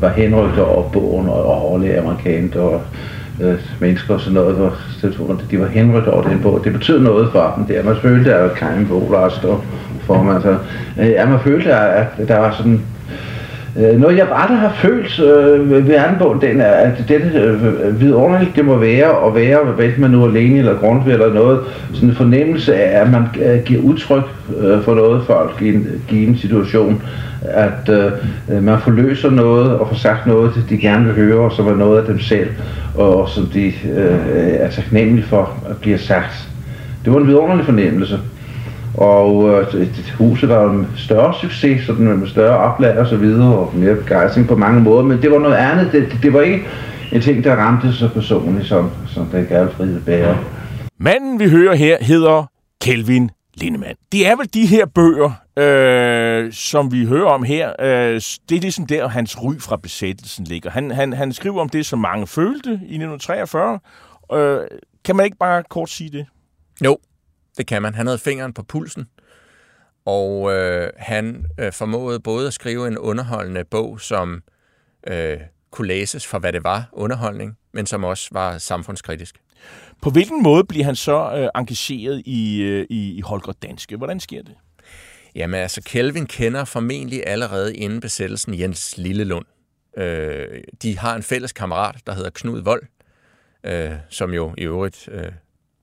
var henrykket over bogen og overlæge amerikanere og øh, mennesker og sådan noget, hvor de var henrygt over den bog. Det betød noget for dem. Det er, man følte, at Kajmen Bog stod for mig. Så, øh, ja, man følte, at der var sådan Øh, noget jeg bare har følt øh, ved anden den er, at det øh, øh, vidunderligt det må være at være, hvad man nu er alene eller grundved eller noget, sådan en fornemmelse af, at man øh, giver udtryk øh, for noget folk i en given situation, at øh, øh, man forløser noget og får sagt noget, de gerne vil høre, som er noget af dem selv, og, og som de øh, er taknemmelige for at blive sagt. Det var en vidunderlig fornemmelse. Og øh, huset var en større succes, sådan med større oplag og så videre, og mere begejstring på mange måder, men det var noget andet. Det, det var ikke en ting, der ramte så personligt, som, som den Galfride Bære. Manden, vi hører her, hedder Kelvin Lindemann. Det er vel de her bøger, øh, som vi hører om her. Øh, det er ligesom der, hans ry fra besættelsen ligger. Han, han, han skriver om det, som mange følte i 1943. Øh, kan man ikke bare kort sige det? Jo, det kan man. Han havde fingeren på pulsen, og øh, han øh, formåede både at skrive en underholdende bog, som øh, kunne læses for, hvad det var, underholdning, men som også var samfundskritisk. På hvilken måde bliver han så øh, engageret i, øh, i, Holger Danske? Hvordan sker det? Jamen altså, Kelvin kender formentlig allerede inden besættelsen Jens Lillelund. Øh, de har en fælles kammerat, der hedder Knud Vold, øh, som jo i øvrigt øh,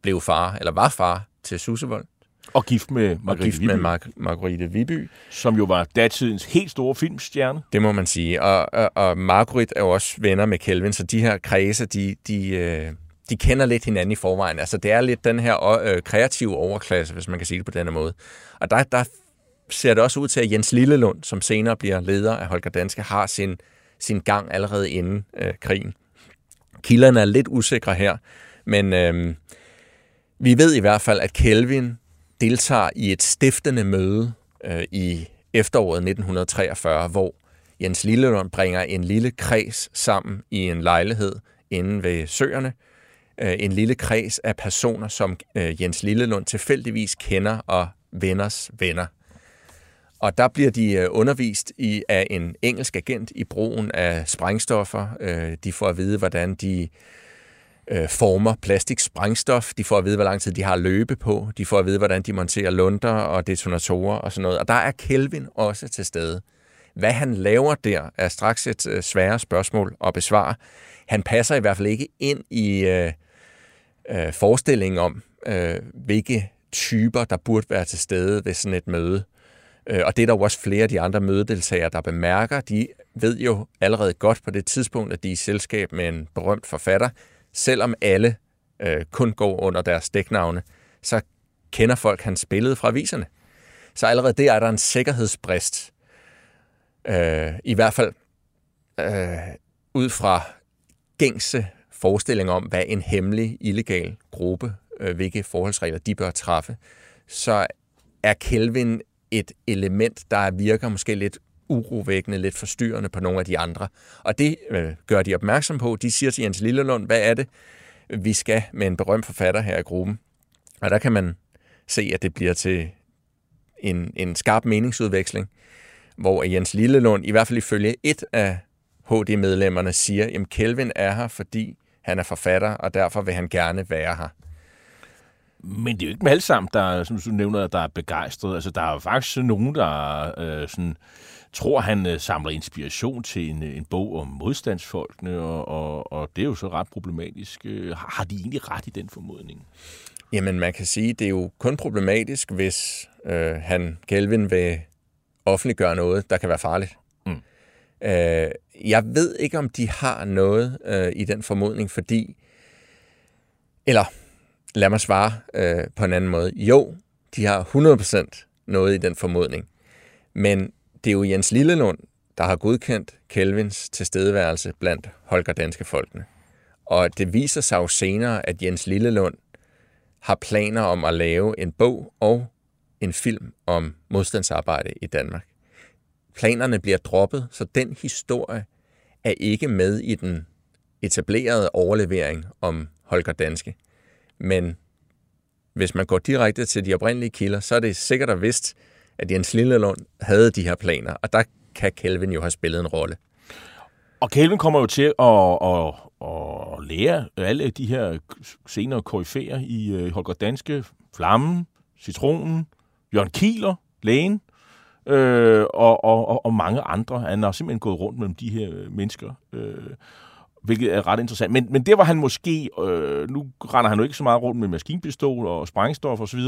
blev far, eller var far til Sussevold. Og gift med Og Margrethe gift med Viby, Mar- Margrethe Viby. som jo var datidens helt store filmstjerne. Det må man sige. Og, og, og Margaret er jo også venner med Kelvin, så de her kredse, de, de, øh, de kender lidt hinanden i forvejen. Altså, det er lidt den her øh, kreative overklasse, hvis man kan sige det på denne måde. Og der, der ser det også ud til, at Jens Lillelund, som senere bliver leder af Holger Danske, har sin, sin gang allerede inden øh, krigen. Kilderne er lidt usikre her, men øh, vi ved i hvert fald, at Kelvin deltager i et stiftende møde øh, i efteråret 1943, hvor Jens Lillelund bringer en lille kreds sammen i en lejlighed inde ved søerne. Øh, en lille kreds af personer, som øh, Jens Lillelund tilfældigvis kender og venners venner. Og der bliver de øh, undervist i af en engelsk agent i brugen af sprængstoffer. Øh, de får at vide, hvordan de øh, former plastiksprængstof. De får at vide, hvor lang tid de har at løbe på. De får at vide, hvordan de monterer lunder og detonatorer og sådan noget. Og der er Kelvin også til stede. Hvad han laver der, er straks et øh, svære spørgsmål at besvare. Han passer i hvert fald ikke ind i øh, øh, forestillingen om, øh, hvilke typer, der burde være til stede ved sådan et møde. Øh, Og det er der jo også flere af de andre mødedeltagere, der bemærker. De ved jo allerede godt på det tidspunkt, at de er i selskab med en berømt forfatter. Selvom alle øh, kun går under deres dæknavne, så kender folk hans billede fra aviserne. Så allerede der er der en sikkerhedsbrist. Øh, I hvert fald øh, ud fra gængse forestilling om, hvad en hemmelig, illegal gruppe, øh, hvilke forholdsregler de bør træffe, så er Kelvin et element, der virker måske lidt urovækkende, lidt forstyrrende på nogle af de andre. Og det øh, gør de opmærksom på. De siger til Jens Lillelund, hvad er det, vi skal med en berømt forfatter her i gruppen? Og der kan man se, at det bliver til en, en skarp meningsudveksling, hvor Jens Lillelund, i hvert fald ifølge et af HD-medlemmerne, siger, at Kelvin er her, fordi han er forfatter, og derfor vil han gerne være her. Men det er jo ikke dem alle sammen, der, som du nævner, der er begejstret. Altså, der er jo faktisk nogen, der øh, sådan, tror, han øh, samler inspiration til en, en bog om modstandsfolkene, og, og, og det er jo så ret problematisk. Øh, Har har de egentlig ret i den formodning? Jamen, man kan sige, det er jo kun problematisk, hvis øh, han, Kelvin, vil offentliggøre noget, der kan være farligt. Mm. Øh, jeg ved ikke, om de har noget øh, i den formodning, fordi... Eller, lad mig svare øh, på en anden måde. Jo, de har 100% noget i den formodning. Men det er jo Jens Lillelund, der har godkendt Kelvins tilstedeværelse blandt Holger Danske Folkene. Og det viser sig jo senere, at Jens Lillelund har planer om at lave en bog og en film om modstandsarbejde i Danmark. Planerne bliver droppet, så den historie er ikke med i den etablerede overlevering om Holger Danske. Men hvis man går direkte til de oprindelige kilder, så er det sikkert og vist, at Jens Lillelund havde de her planer, og der kan Kelvin jo have spillet en rolle. Og Kelvin kommer jo til at, at, at lære alle de her senere koryfærer i øh, Holger Danske, Flammen, Citronen, Jørgen Kieler, lægen, øh, og, og, og, og mange andre. Han har simpelthen gået rundt mellem de her mennesker, øh, hvilket er ret interessant. Men, men det var han måske, øh, nu render han jo ikke så meget rundt med maskinpistol og sprængstof osv.,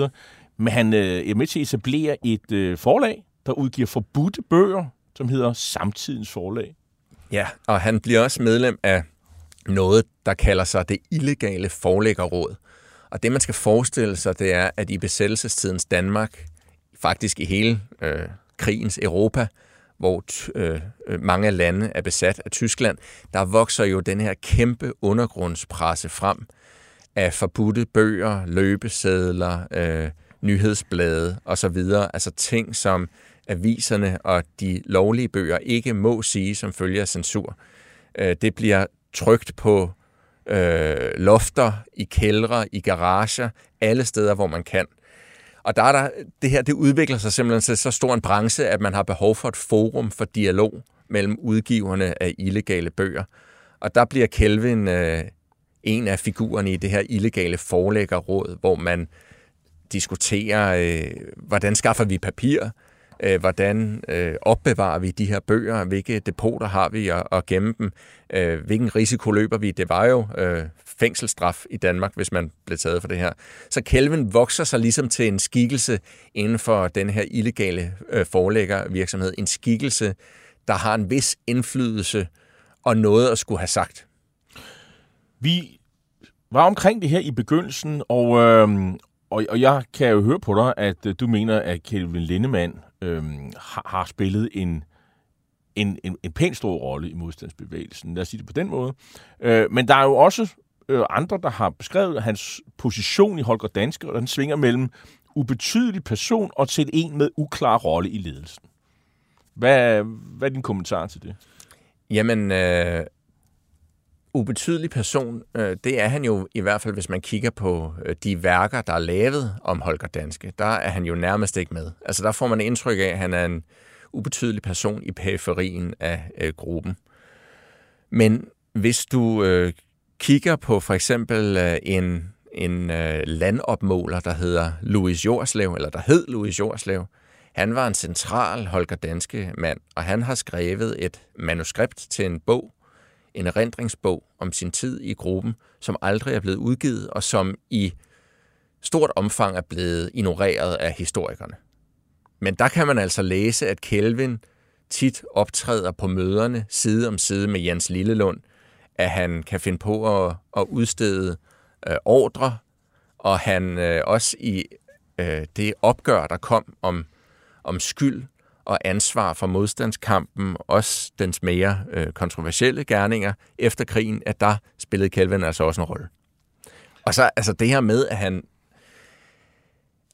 men han øh, er med til at etablere et øh, forlag, der udgiver forbudte bøger, som hedder Samtidens Forlag. Ja, og han bliver også medlem af noget, der kalder sig det illegale forlæggerråd. Og det, man skal forestille sig, det er, at i besættelsestidens Danmark, faktisk i hele øh, krigens Europa, hvor øh, øh, mange lande er besat af Tyskland, der vokser jo den her kæmpe undergrundspresse frem af forbudte bøger, løbesedler, øh, nyhedsblade osv. Altså ting, som aviserne og de lovlige bøger ikke må sige som følger censur. Øh, det bliver trygt på øh, lofter, i kældre, i garager, alle steder, hvor man kan. Og der er der, det her det udvikler sig simpelthen til så stor en branche, at man har behov for et forum for dialog mellem udgiverne af illegale bøger. Og der bliver Kelvin øh, en af figurerne i det her illegale forlæggerråd, hvor man diskuterer, øh, hvordan skaffer vi papir, Øh, hvordan øh, opbevarer vi de her bøger? Hvilke depoter har vi at, at gemme dem? Øh, hvilken risiko løber vi? Det var jo øh, fængselsstraf i Danmark, hvis man blev taget for det her. Så Kelvin vokser sig ligesom til en skikkelse inden for den her illegale øh, forlæggervirksomhed. En skikkelse, der har en vis indflydelse og noget at skulle have sagt. Vi var omkring det her i begyndelsen, og, øh, og, og jeg kan jo høre på dig, at øh, du mener, at Kelvin Lindemann øh, har, har spillet en, en, en, en pæn stor rolle i modstandsbevægelsen. Lad os sige det på den måde. Øh, men der er jo også øh, andre, der har beskrevet hans position i Holger Danske, og den svinger mellem ubetydelig person og til en med uklar rolle i ledelsen. Hvad, hvad er din kommentar til det? Jamen, øh, ubetydelig person, øh, det er han jo i hvert fald, hvis man kigger på øh, de værker, der er lavet om Holger Danske. Der er han jo nærmest ikke med. Altså, der får man indtryk af, at han er en ubetydelig person i periferien af øh, gruppen. Men hvis du øh, kigger på for eksempel øh, en, en øh, landopmåler, der hedder Louis Jorslev, eller der hed Louis Jorslev, han var en central Holger Danske mand, og han har skrevet et manuskript til en bog, en erindringsbog om sin tid i gruppen, som aldrig er blevet udgivet, og som i stort omfang er blevet ignoreret af historikerne. Men der kan man altså læse, at Kelvin tit optræder på møderne side om side med Jens Lillelund, at han kan finde på at, at udstede øh, ordre, og han øh, også i øh, det opgør, der kom om, om skyld og ansvar for modstandskampen, også dens mere øh, kontroversielle gerninger efter krigen, at der spillede Kelvin altså også en rolle. Og så altså det her med, at han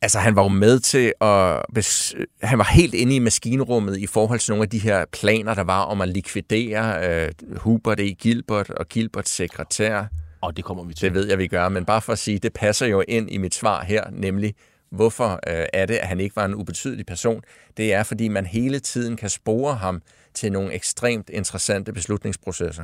Altså, han var jo med til at... Hvis, han var helt inde i maskinrummet i forhold til nogle af de her planer, der var om at likvidere øh, Hubert E. Gilbert og Gilberts sekretær. Og det kommer vi til. Det ved jeg, vi gør. Men bare for at sige, det passer jo ind i mit svar her, nemlig hvorfor øh, er det, at han ikke var en ubetydelig person. Det er, fordi man hele tiden kan spore ham til nogle ekstremt interessante beslutningsprocesser.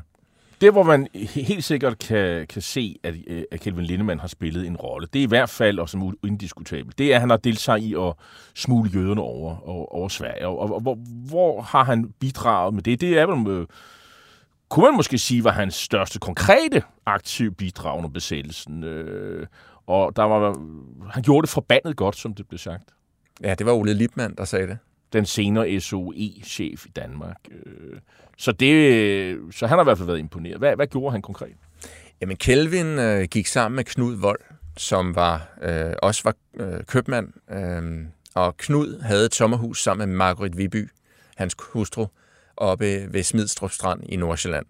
Det, hvor man helt sikkert kan, kan se, at, øh, at Kelvin Lindemann har spillet en rolle, det er i hvert fald, og som indiskutabelt, det er, at han har deltaget i at smule jøderne over, over, over Sverige. Og, og, og hvor, hvor har han bidraget med det? Det er vel, øh, kunne man måske sige, var hans største konkrete aktiv bidrag under besættelsen. Øh, og der var, han gjorde det forbandet godt, som det blev sagt. Ja, det var Ole Lipmann, der sagde det. Den senere SOE-chef i Danmark. Øh, så, det, så han har i hvert fald været imponeret. Hvad, hvad gjorde han konkret? Jamen, Kelvin øh, gik sammen med Knud Vold, som var øh, også var øh, købmand. Øh, og Knud havde et sommerhus sammen med Margaret Viby, hans hustru, oppe ved Smidstrup Strand i Nordsjælland.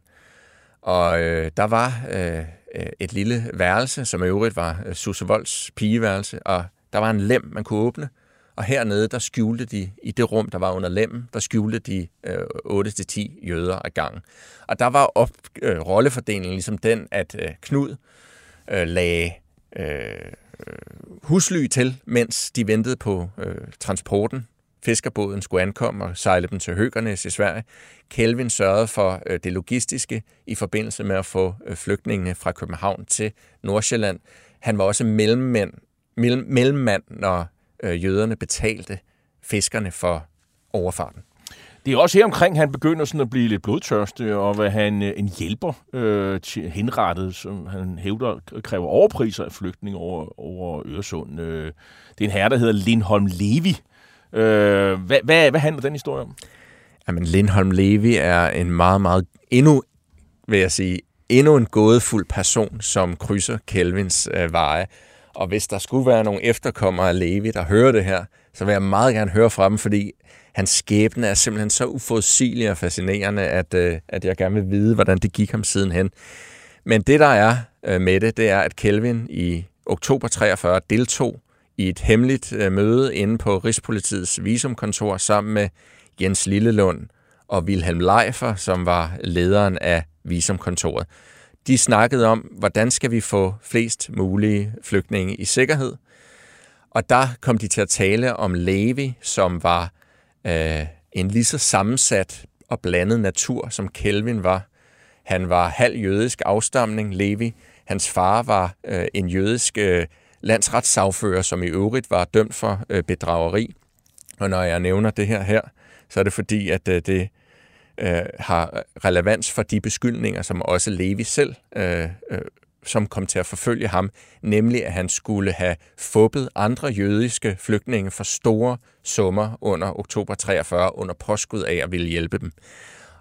Og øh, der var øh, Øh, et lille værelse, som i øvrigt var øh, Susse Volds pigeværelse, og der var en lem, man kunne åbne, og hernede, der skjulte de, i det rum, der var under lemmen, der skjulte de øh, 8-10 jøder ad gangen. Og der var op, øh, rollefordelingen ligesom den, at øh, Knud øh, lagde øh, øh husly til, mens de ventede på øh, transporten. Fiskerbåden skulle ankomme og sejle dem til Høgernes i Sverige. Kelvin sørgede for øh, det logistiske i forbindelse med at få øh, flygtningene fra København til Nordsjælland. Han var også mellemmand, mellem, mellemmand når øh, jøderne betalte fiskerne for overfarten. Det er også her omkring, han begynder sådan at blive lidt blodtørstig, og hvad han en hjælper øh, til henrettet, som han hævder kræver overpriser af flygtninge over, over Øresund. Øh, det er en herre, der hedder Lindholm Levi. Øh, hvad, hvad, hvad handler den historie om? Jamen, Lindholm Levi er en meget, meget endnu, vil jeg sige, endnu en gådefuld person, som krydser Kelvins øh, veje. Og hvis der skulle være nogle efterkommere af Levi, der hører det her, så vil jeg meget gerne høre fra dem, fordi hans skæbne er simpelthen så uforudsigelig og fascinerende, at, øh, at jeg gerne vil vide, hvordan det gik ham sidenhen. Men det, der er øh, med det, det er, at Kelvin i oktober 43 deltog i et hemmeligt øh, møde inde på Rigspolitiets visumkontor sammen med Jens Lillelund og Wilhelm Leifer, som var lederen af visumkontoret de snakkede om, hvordan skal vi få flest mulige flygtninge i sikkerhed. Og der kom de til at tale om Levi, som var øh, en lige så sammensat og blandet natur, som Kelvin var. Han var halv jødisk afstamning, Levi. Hans far var øh, en jødisk øh, landsretssagfører, som i øvrigt var dømt for øh, bedrageri. Og når jeg nævner det her her, så er det fordi, at øh, det øh, har relevans for de beskyldninger, som også Levi selv øh, øh, som kom til at forfølge ham, nemlig at han skulle have fubbet andre jødiske flygtninge for store summer under oktober 43 under påskud af at ville hjælpe dem.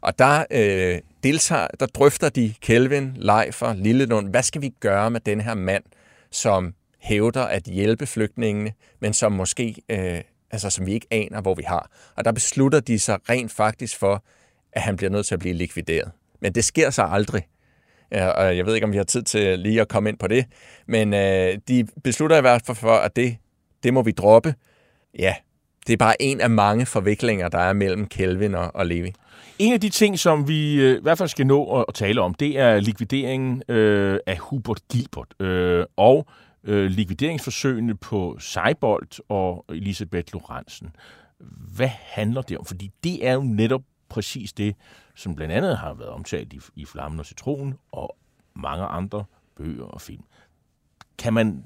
Og der øh, deltager, der drøfter de Kelvin, Leifer, Lillelund, hvad skal vi gøre med den her mand, som hævder at hjælpe flygtningene, men som måske, øh, altså som vi ikke aner, hvor vi har. Og der beslutter de sig rent faktisk for, at han bliver nødt til at blive likvideret. Men det sker så aldrig. Og jeg ved ikke, om vi har tid til lige at komme ind på det, men øh, de beslutter i hvert fald for, at det, det må vi droppe. Ja, det er bare en af mange forviklinger, der er mellem Kelvin og, og Levi. En af de ting, som vi øh, i hvert fald skal nå at, at tale om, det er likvideringen øh, af Hubert Gilbert øh, og øh, likvideringsforsøgene på Seibold og Elisabeth Lorentzen. Hvad handler det om? Fordi det er jo netop præcis det, som blandt andet har været omtalt i, i Flammen og Citronen og mange andre bøger og film. Kan man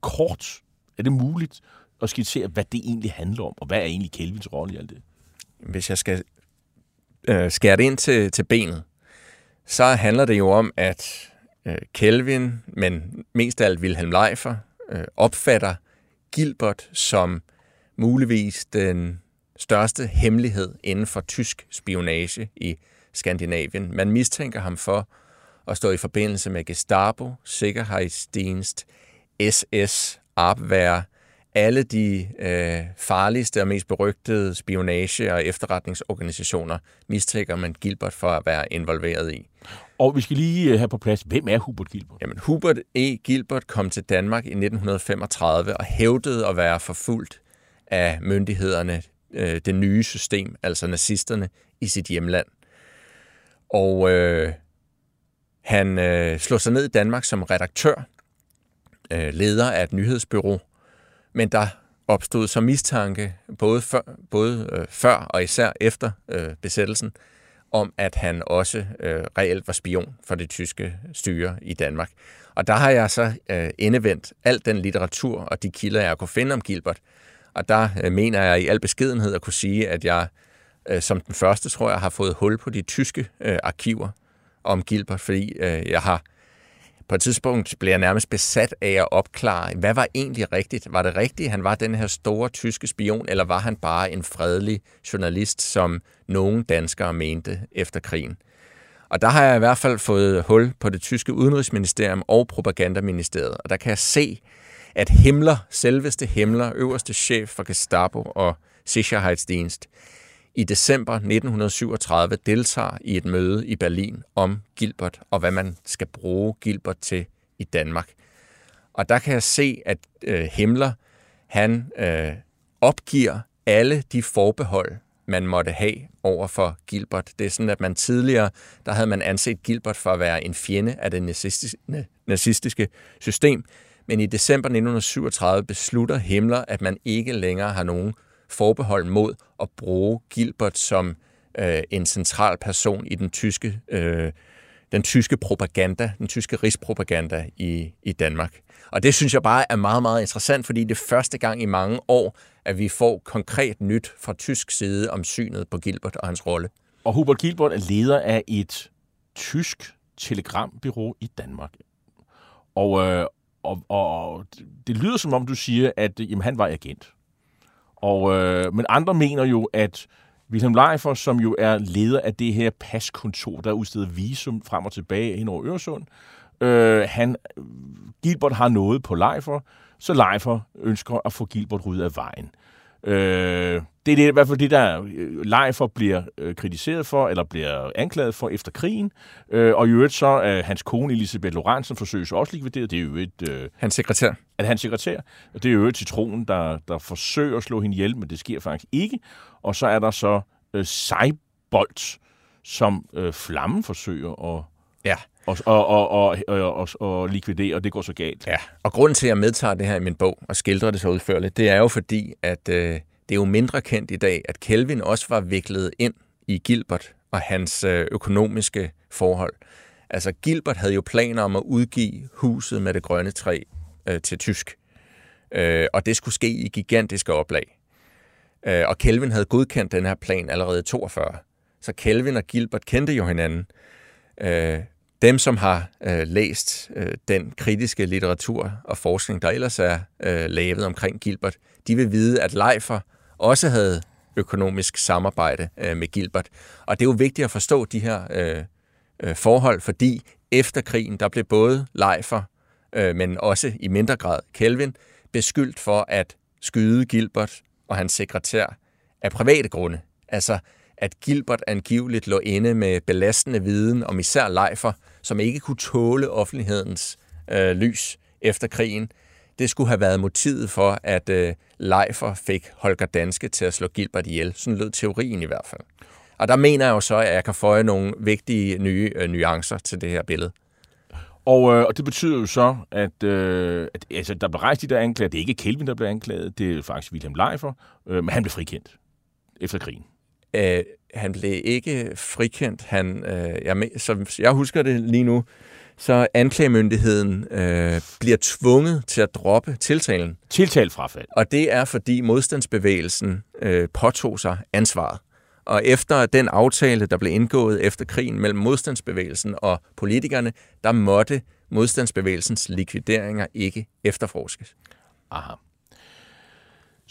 kort, er det muligt at skitsere, hvad det egentlig handler om, og hvad er egentlig Kelvins rolle i alt det? Hvis jeg skal øh, skære det ind til, til benet, så handler det jo om, at øh, Kelvin, men mest af alt Wilhelm Leifer, øh, opfatter Gilbert som muligvis den største hemmelighed inden for tysk spionage i Skandinavien. Man mistænker ham for at stå i forbindelse med Gestapo, Sikkerhedsdienst, SS, Abwehr, alle de øh, farligste og mest berygtede spionage- og efterretningsorganisationer mistænker man Gilbert for at være involveret i. Og vi skal lige øh, have på plads, hvem er Hubert Gilbert? Jamen, Hubert E. Gilbert kom til Danmark i 1935 og hævdede at være forfulgt af myndighederne øh, det nye system, altså nazisterne, i sit hjemland. Og øh, han øh, slog sig ned i Danmark som redaktør, øh, leder af et nyhedsbyrå, men der opstod så mistanke, både før, både, øh, før og især efter øh, besættelsen, om at han også øh, reelt var spion for det tyske styre i Danmark. Og der har jeg så øh, indevendt al den litteratur og de kilder, jeg kunne finde om Gilbert, og der øh, mener jeg i al beskedenhed at kunne sige, at jeg øh, som den første, tror jeg, har fået hul på de tyske øh, arkiver om Gilbert, fordi øh, jeg har på et tidspunkt blev jeg nærmest besat af at opklare, hvad var egentlig rigtigt? Var det rigtigt, han var den her store tyske spion, eller var han bare en fredelig journalist, som nogle danskere mente efter krigen? Og der har jeg i hvert fald fået hul på det tyske udenrigsministerium og propagandaministeriet, og der kan jeg se, at Himmler, selveste Himmler, øverste chef for Gestapo og Sicherheitsdienst, i december 1937 deltager i et møde i Berlin om Gilbert og hvad man skal bruge Gilbert til i Danmark. Og der kan jeg se, at øh, Himmler han øh, opgiver alle de forbehold, man måtte have over for Gilbert. Det er sådan, at man tidligere, der havde man anset Gilbert for at være en fjende af det nazistiske, nazistiske system, men i december 1937 beslutter Himmler, at man ikke længere har nogen forbehold mod at bruge Gilbert som øh, en central person i den tyske, øh, den tyske propaganda, den tyske rigspropaganda i, i Danmark. Og det synes jeg bare er meget, meget interessant, fordi det er første gang i mange år, at vi får konkret nyt fra tysk side om synet på Gilbert og hans rolle. Og Hubert Gilbert er leder af et tysk telegrambyrå i Danmark. Og, øh, og, og det lyder som om, du siger, at jamen, han var agent. Og, øh, men andre mener jo, at Wilhelm Leifer, som jo er leder af det her paskontor, der udsteder visum frem og tilbage hen over Øresund, øh, han, Gilbert har noget på Leifer, så Leifer ønsker at få Gilbert ryddet af vejen. Øh, det er det, i hvert fald det, der øh, Leifer bliver øh, kritiseret for, eller bliver anklaget for efter krigen. Øh, og i øvrigt så er hans kone Elisabeth Lorentzen forsøges også likvideret. Det er jo et... Øh, hans sekretær. At hans sekretær. Det er jo et citronen, der, der forsøger at slå hende ihjel, men det sker faktisk ikke. Og så er der så øh, Seibold, som øh, Flammen forsøger at... Ja. Og, og, og, og, og, og, og likvidere, og det går så galt. Ja, og grunden til, at jeg medtager det her i min bog og skildrer det så udførligt, det er jo fordi, at øh, det er jo mindre kendt i dag, at Kelvin også var viklet ind i Gilbert og hans øh, økonomiske forhold. Altså Gilbert havde jo planer om at udgive huset med det grønne træ øh, til tysk. Øh, og det skulle ske i gigantiske oplag. Øh, og Kelvin havde godkendt den her plan allerede i 42. Så Kelvin og Gilbert kendte jo hinanden. Øh, dem, som har øh, læst øh, den kritiske litteratur og forskning, der ellers er øh, lavet omkring Gilbert, de vil vide, at Leifer også havde økonomisk samarbejde øh, med Gilbert. Og det er jo vigtigt at forstå de her øh, øh, forhold, fordi efter krigen, der blev både Leifer, øh, men også i mindre grad Kelvin, beskyldt for at skyde Gilbert og hans sekretær af private grunde. Altså, at Gilbert angiveligt lå inde med belastende viden om især Leifer, som ikke kunne tåle offentlighedens øh, lys efter krigen. Det skulle have været motivet for, at øh, Leifer fik Holger Danske til at slå Gilbert ihjel. Sådan lød teorien i hvert fald. Og der mener jeg jo så, at jeg kan føje nogle vigtige nye øh, nuancer til det her billede. Og, øh, og det betyder jo så, at, øh, at altså, der blev rejst de der anklager. Det er ikke Kelvin, der blev anklaget. Det er faktisk Wilhelm Leifer. Øh, men han blev frikendt efter krigen. Øh, han blev ikke frikendt. Han, øh, jeg, som jeg husker det lige nu, så anklagemyndigheden øh, bliver tvunget til at droppe tiltalen. Tiltalfrafald. Og det er, fordi modstandsbevægelsen øh, påtog sig ansvaret. Og efter den aftale, der blev indgået efter krigen mellem modstandsbevægelsen og politikerne, der måtte modstandsbevægelsens likvideringer ikke efterforskes. Aha.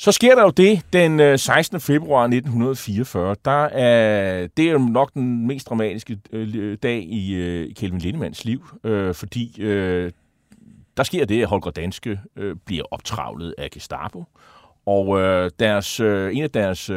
Så sker der jo det den øh, 16. Februar 1944. Der er, det er jo nok den mest dramatiske øh, øh, dag i, Kelvin Lindemanns liv, fordi der sker det, at Holger Danske bliver optravlet af Gestapo, og deres, en af deres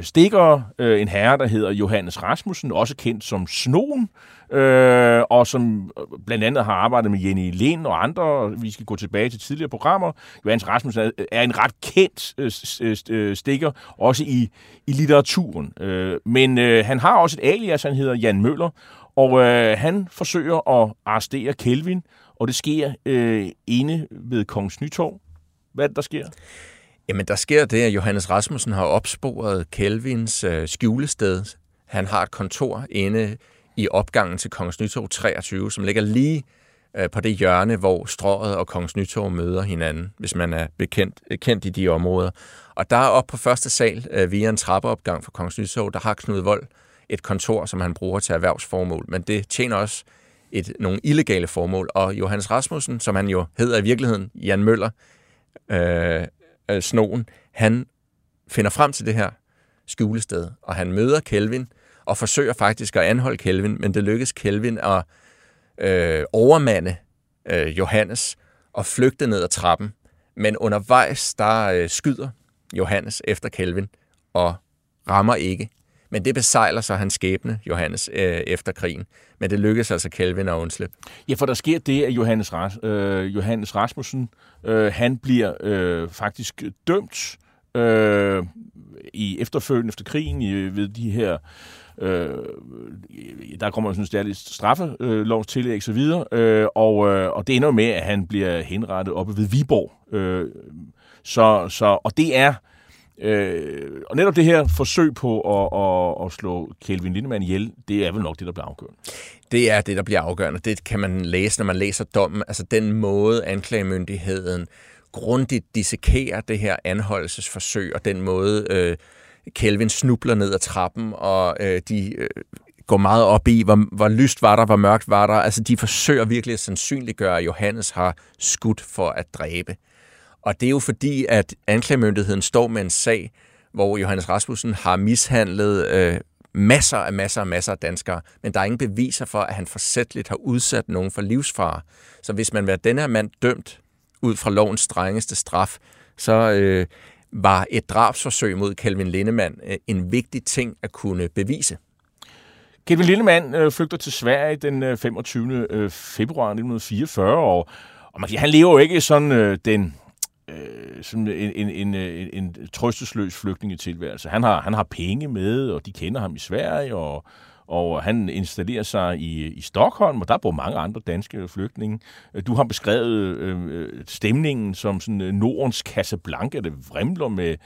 stikker en herre, der hedder Johannes Rasmussen, også kendt som Snoen, øh, og som øh, blandt andet har arbejdet med Jenny Lind og andre. Vi skal gå tilbage til tidligere programmer. Johannes Rasmussen er en ret kendt øh, øh, øh, stikker, også i, i litteraturen. Øh, men øh, han har også et alias, han hedder Jan Møller, og øh, han forsøger at arrestere Kelvin, og det sker øh, inde ved Kongens Nytorv. Hvad er det, der sker? Jamen, der sker det, at Johannes Rasmussen har opsporet Kelvins øh, skjulested. Han har et kontor inde i opgangen til Kongens Nytorv 23, som ligger lige øh, på det hjørne, hvor Strået og Kongens Nytorv møder hinanden, hvis man er bekendt, kendt i de områder. Og der er op på første sal, øh, via en trappeopgang for Kongens Nytorv, der har Knud Vold et kontor, som han bruger til erhvervsformål, men det tjener også et, nogle illegale formål. Og Johannes Rasmussen, som han jo hedder i virkeligheden, Jan Møller, øh, øh, snoen, han finder frem til det her skjulested, og han møder Kelvin og forsøger faktisk at anholde Kelvin, men det lykkes Kelvin at øh, overmande øh, Johannes og flygte ned ad trappen. Men undervejs, der øh, skyder Johannes efter Kelvin og rammer ikke. Men det besejler så hans skæbne, Johannes, øh, efter krigen. Men det lykkes altså Kelvin at undslippe. Ja, for der sker det, at Johannes, Ras, øh, Johannes Rasmussen, øh, han bliver øh, faktisk dømt øh, i efterfølgende efter krigen i, ved de her Øh, der kommer sådan lidt straffelovstillæg og så videre, øh, og, øh, og det ender med, at han bliver henrettet oppe ved Viborg. Øh, så, så, og det er Øh, og netop det her forsøg på at, at, at slå Kelvin Lindemann ihjel, det er vel nok det, der bliver afgørende. Det er det, der bliver afgørende. Det kan man læse, når man læser dommen. Altså den måde, anklagemyndigheden grundigt dissekerer det her anholdelsesforsøg, og den måde, øh, Kelvin snubler ned ad trappen, og øh, de øh, går meget op i, hvor, hvor lyst var der, hvor mørkt var der. Altså de forsøger virkelig at sandsynliggøre, at Johannes har skudt for at dræbe. Og det er jo fordi, at anklagemyndigheden står med en sag, hvor Johannes Rasmussen har mishandlet øh, masser af masser af masser af danskere, men der er ingen beviser for, at han forsætteligt har udsat nogen for livsfare. Så hvis man vil have den her mand dømt ud fra lovens strengeste straf, så øh, var et drabsforsøg mod Calvin Lindemann øh, en vigtig ting at kunne bevise. Calvin Lindemann øh, flygter til Sverige den øh, 25. Øh, februar 1944, og, og man, han lever jo ikke sådan øh, den øh, sådan en, en, en, en, en trøstesløs flygtningetilværelse. tilværelse. Han har, han har penge med, og de kender ham i Sverige, og, og han installerer sig i, i Stockholm, og der bor mange andre danske flygtninge. Du har beskrevet øh, stemningen som sådan Nordens Casablanca, det vrimler med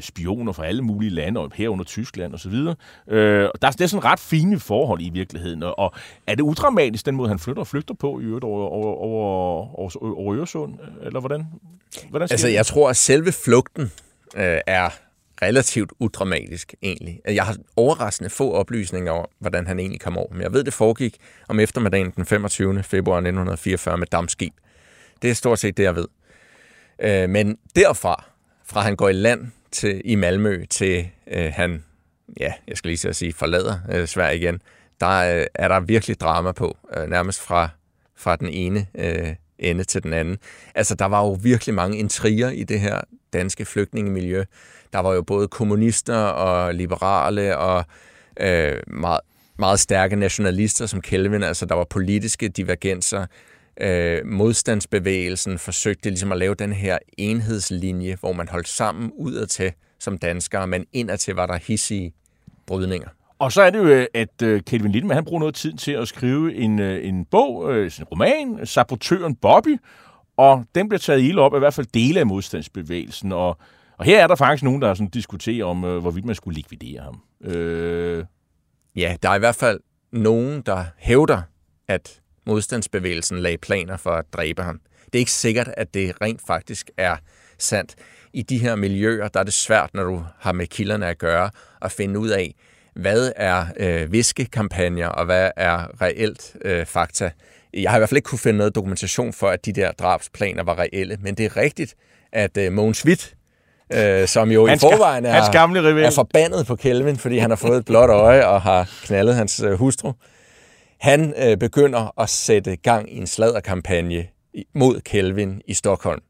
spioner fra alle mulige lande, og herunder Tyskland osv. Øh, der, det er sådan ret fine forhold i virkeligheden, og er det udramatisk, den måde han flytter og flygter på i øvrigt over, over, over, over, over Øresund, eller hvordan? hvordan altså, jeg tror, at selve flugten øh, er relativt udramatisk egentlig. Jeg har overraskende få oplysninger om, hvordan han egentlig kom over. Men jeg ved, det foregik om eftermiddagen den 25. februar 1944 med dammskib. Det er stort set det, jeg ved. Øh, men derfra, fra han går i land til, i Malmø, til øh, han, ja, jeg skal lige sige, forlader øh, Sverige igen, der øh, er der virkelig drama på, øh, nærmest fra, fra den ene øh, ende til den anden. Altså, der var jo virkelig mange intriger i det her danske flygtningemiljø. Der var jo både kommunister og liberale og øh, meget, meget stærke nationalister som Kelvin. Altså, der var politiske divergenser. Øh, modstandsbevægelsen forsøgte ligesom at lave den her enhedslinje, hvor man holdt sammen udadtil som danskere, men indadtil var der hissige brydninger. Og så er det jo, øh, at øh, Kelvin Lindemann, han bruger noget tid til at skrive en, øh, en bog, en roman, Sabotøren Bobby, og den bliver taget ild op af i hvert fald dele af modstandsbevægelsen, og, og her er der faktisk nogen, der sådan diskuterer om, hvorvidt man skulle likvidere ham. Øh... Ja, der er i hvert fald nogen, der hævder, at modstandsbevægelsen lagde planer for at dræbe ham. Det er ikke sikkert, at det rent faktisk er sandt. I de her miljøer, der er det svært, når du har med kilderne at gøre, at finde ud af, hvad er øh, viskekampagner, og hvad er reelt øh, fakta. Jeg har i hvert fald ikke kunne finde noget dokumentation for, at de der drabsplaner var reelle, men det er rigtigt, at øh, Mogens Witt, øh, som jo hans i forvejen er, gamle er forbandet på Kelvin, fordi han har fået et blåt øje og har knaldet hans øh, hustru, han øh, begynder at sætte gang i en sladderkampagne mod Kelvin i Stockholm,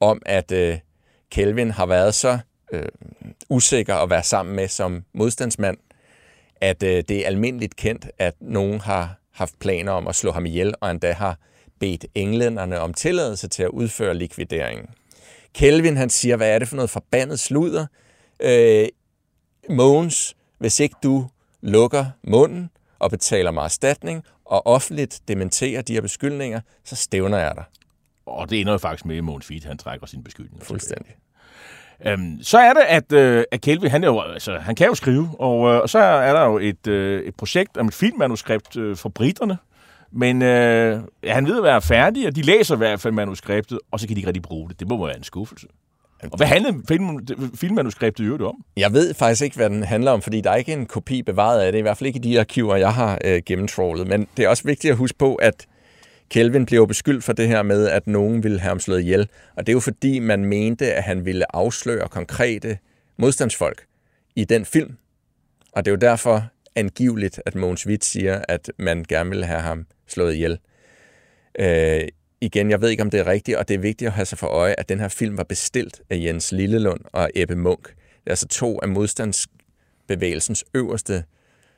om at øh, Kelvin har været så øh, usikker at være sammen med som modstandsmand, at øh, det er almindeligt kendt, at nogen har haft planer om at slå ham ihjel, og endda har bedt englænderne om tilladelse til at udføre likvideringen. Kelvin han siger, hvad er det for noget forbandet sludder? Øh, Mogens, hvis ikke du lukker munden og betaler mig erstatning, og offentligt dementerer de her beskyldninger, så stævner jeg dig. Og det ender jo faktisk med, at Mogens Witt, han trækker sine beskyldninger. Fuldstændig. Øhm, så er det, at, øh, at Kelvin, han, er jo, altså, han kan jo skrive, og, øh, og så er der jo et, øh, et projekt om et filmmanuskript øh, for britterne, men øh, han ved at være færdig, og de læser i hvert fald manuskriptet, og så kan de ikke rigtig bruge det. Det må være en skuffelse. Og hvad handlede film, filmmanuskriptet i øvrigt om? Jeg ved faktisk ikke, hvad den handler om, fordi der er ikke en kopi bevaret af det, i hvert fald ikke i de arkiver, jeg har øh, gennemtrålet. Men det er også vigtigt at huske på, at Kelvin blev beskyldt for det her med, at nogen ville have ham slået ihjel. Og det er jo fordi, man mente, at han ville afsløre konkrete modstandsfolk i den film. Og det er jo derfor angiveligt, at Mogens Witt siger, at man gerne ville have ham slået ihjel. Øh, igen, jeg ved ikke, om det er rigtigt, og det er vigtigt at have sig for øje, at den her film var bestilt af Jens Lillelund og Ebbe Munk. Det er altså to af modstandsbevægelsens øverste,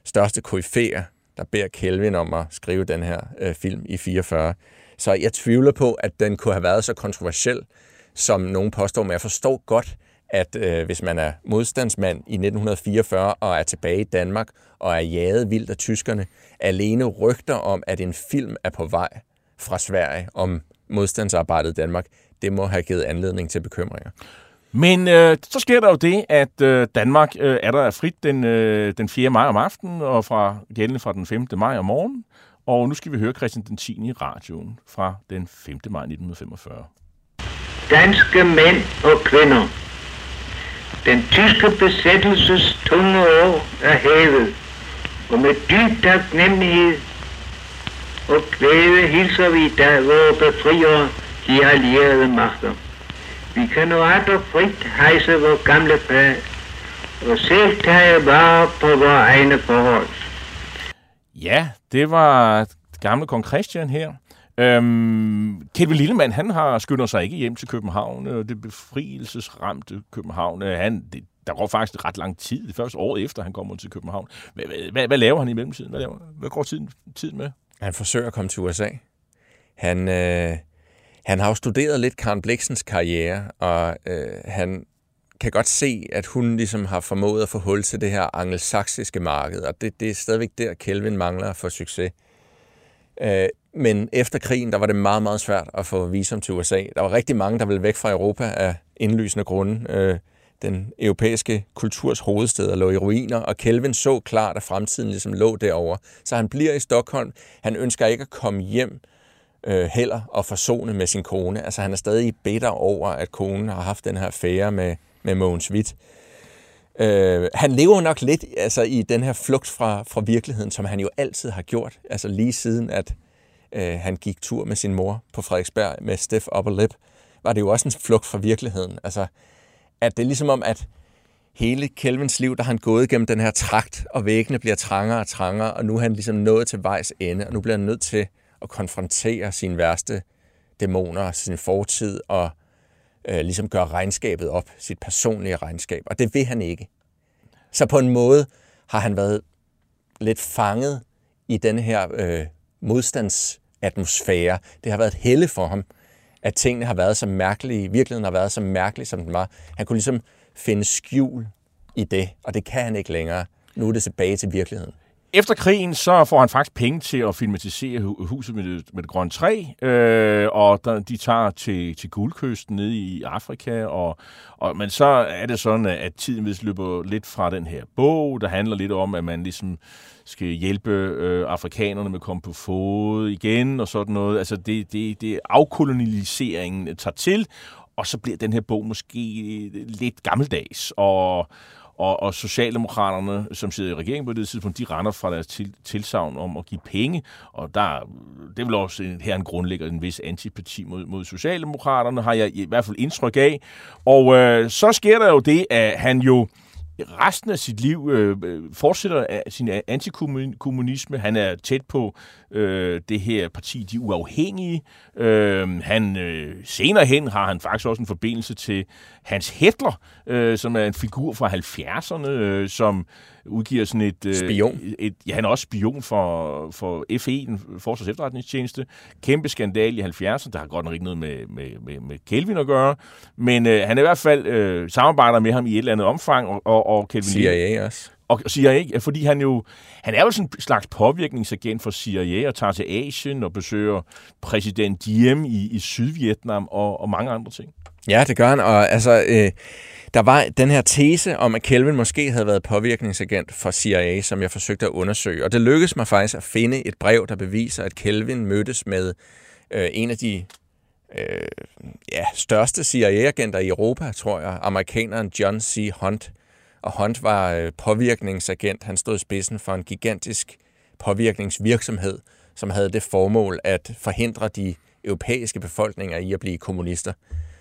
største koryfæer, der beder Kelvin om at skrive den her øh, film i 44. Så jeg tvivler på, at den kunne have været så kontroversiel, som nogen påstår, men jeg forstår godt, at øh, hvis man er modstandsmand i 1944 og er tilbage i Danmark og er jaget vildt af tyskerne, alene rygter om, at en film er på vej fra Sverige om modstandsarbejdet i Danmark, det må have givet anledning til bekymringer. Men øh, så sker der jo det, at øh, Danmark øh, er der frit den, øh, den 4. maj om aftenen, og fra gældende fra den 5. maj om morgenen. Og nu skal vi høre Christian den 10. i radioen fra den 5. maj 1945. Danske mænd og kvinder. Den tyske besættelses tunge år er hævet, og med dyb taknemmelighed og glæde hilser vi i dag vores befriere, de allierede magter. Vi kan nu og frit hejse vores gamle fag, og selv tage vare på vores egne forhold. Ja, det var gamle kong Christian her. Øhm, Kevin Lillemann, han har skyndt sig ikke hjem til København, og det befrielsesramte København. Han, det, der går faktisk ret lang tid, det første år efter, han kommer til København. Hvad, hvad, hvad laver han i mellemtiden? Hvad, laver, hvad går tiden, tiden med? Han forsøger at komme til USA. Han, øh, han har jo studeret lidt Karen Bliksens karriere, og øh, han kan godt se, at hun ligesom har formået at få hul til det her angelsaksiske marked, og det, det er stadigvæk der, Kelvin mangler for succes. Øh, men efter krigen, der var det meget, meget svært at få visum til USA. Der var rigtig mange, der ville væk fra Europa af indlysende grunde. Øh, den europæiske kulturs hovedsteder lå i ruiner, og Kelvin så klart, at fremtiden ligesom lå derovre. Så han bliver i Stockholm. Han ønsker ikke at komme hjem øh, heller at forsone med sin kone. Altså han er stadig bitter over, at konen har haft den her affære med med Mogens Witt. Øh, han lever nok lidt altså, i den her flugt fra, fra virkeligheden, som han jo altid har gjort, altså lige siden at øh, han gik tur med sin mor på Frederiksberg med Steff upper lip, var det jo også en flugt fra virkeligheden. Altså, at det er ligesom om, at hele Kelvins liv, der har han gået gennem den her trakt, og væggene bliver trangere og trangere, og nu er han ligesom nået til vejs ende, og nu bliver han nødt til at konfrontere sine værste dæmoner, sin fortid, og øh, ligesom gøre regnskabet op, sit personlige regnskab. Og det vil han ikke. Så på en måde har han været lidt fanget i den her øh, modstandsatmosfære. Det har været et helle for ham, at tingene har været så mærkelige, virkeligheden har været så mærkelig, som den var. Han kunne ligesom finde skjul i det, og det kan han ikke længere. Nu er det tilbage til virkeligheden. Efter krigen, så får han faktisk penge til at filmatisere huset med det, med det grønne træ, øh, og der, de tager til, til guldkysten nede i Afrika, og, og, men så er det sådan, at tiden vist løber lidt fra den her bog, der handler lidt om, at man ligesom skal hjælpe øh, afrikanerne med at komme på fod igen, og sådan noget. Altså det, det, det afkoloniseringen øh, tager til, og så bliver den her bog måske øh, lidt gammeldags, og, og, og Socialdemokraterne, som sidder i regeringen på det tidspunkt, de render fra deres til, tilsavn om at give penge, og der, det vil også her en grundlægger en vis antipati mod, mod Socialdemokraterne, har jeg i hvert fald indtryk af. Og øh, så sker der jo det, at han jo resten af sit liv øh, øh fortsætter af sin antikommunisme. Han er tæt på øh, det her parti, De Uafhængige. Øh, han, øh, senere hen har han faktisk også en forbindelse til Hans Hitler, øh, som er en figur fra 70'erne, øh, som udgiver sådan et... Øh, spion. Et, ja, han er også spion for, for FE, den Forsvars Efterretningstjeneste. Kæmpe skandal i 70'erne. Der har godt nok ikke noget med, med, med, med Kelvin at gøre. Men øh, han er i hvert fald øh, samarbejder med ham i et eller andet omfang. Og, og, og Kelvin CIA også. Og CIA, fordi han jo, han er jo sådan en slags påvirkningsagent for CIA og tager til Asien og besøger præsident Diem i, i Sydvietnam og, og mange andre ting. Ja, det gør han, og altså, øh, der var den her tese om, at Kelvin måske havde været påvirkningsagent for CIA, som jeg forsøgte at undersøge, og det lykkedes mig faktisk at finde et brev, der beviser, at Kelvin mødtes med øh, en af de øh, ja, største CIA-agenter i Europa, tror jeg, amerikaneren John C. Hunt, og Hunt var øh, påvirkningsagent. Han stod i spidsen for en gigantisk påvirkningsvirksomhed, som havde det formål at forhindre de europæiske befolkninger i at blive kommunister.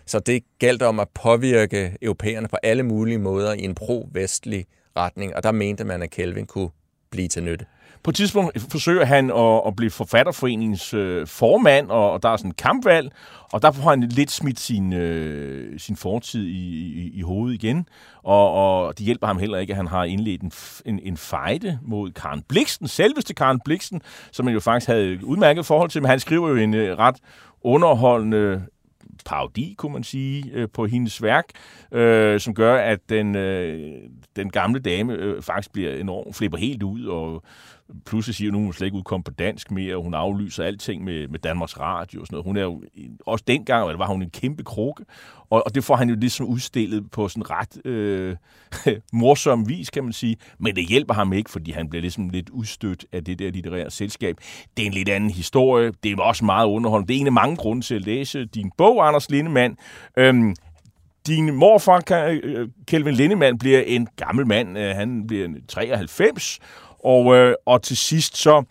Så det galt om at påvirke europæerne på alle mulige måder i en pro-vestlig retning, og der mente man, at Kelvin kunne blive til nytte. På et tidspunkt forsøger han at, at blive forfatterforeningens øh, formand, og, og der er sådan en kampvalg, og der får han lidt smidt sin, øh, sin fortid i, i, i hovedet igen, og, og det hjælper ham heller ikke, at han har indledt en, en, en fejde mod Karen Bliksen, selveste Karen Bliksen, som han jo faktisk havde et udmærket forhold til, men han skriver jo en øh, ret underholdende parodi, kunne man sige, øh, på hendes værk, øh, som gør, at den, øh, den gamle dame øh, faktisk bliver enormt, flipper helt ud og pludselig siger nu, hun slet ikke udkom på dansk mere, og hun aflyser alting med, med Danmarks Radio og sådan noget. Hun er jo, også dengang var hun en kæmpe krukke, og, og det får han jo ligesom udstillet på sådan ret øh, [laughs] morsom vis, kan man sige. Men det hjælper ham ikke, fordi han bliver ligesom lidt udstødt af det der litterære selskab. Det er en lidt anden historie. Det er også meget underholdende. Det er en af mange grunde til at læse din bog, Anders Lindemann. Øhm, din morfar, øh, Kelvin Lindemann, bliver en gammel mand. Øh, han bliver 93, og, øh, og til sidst så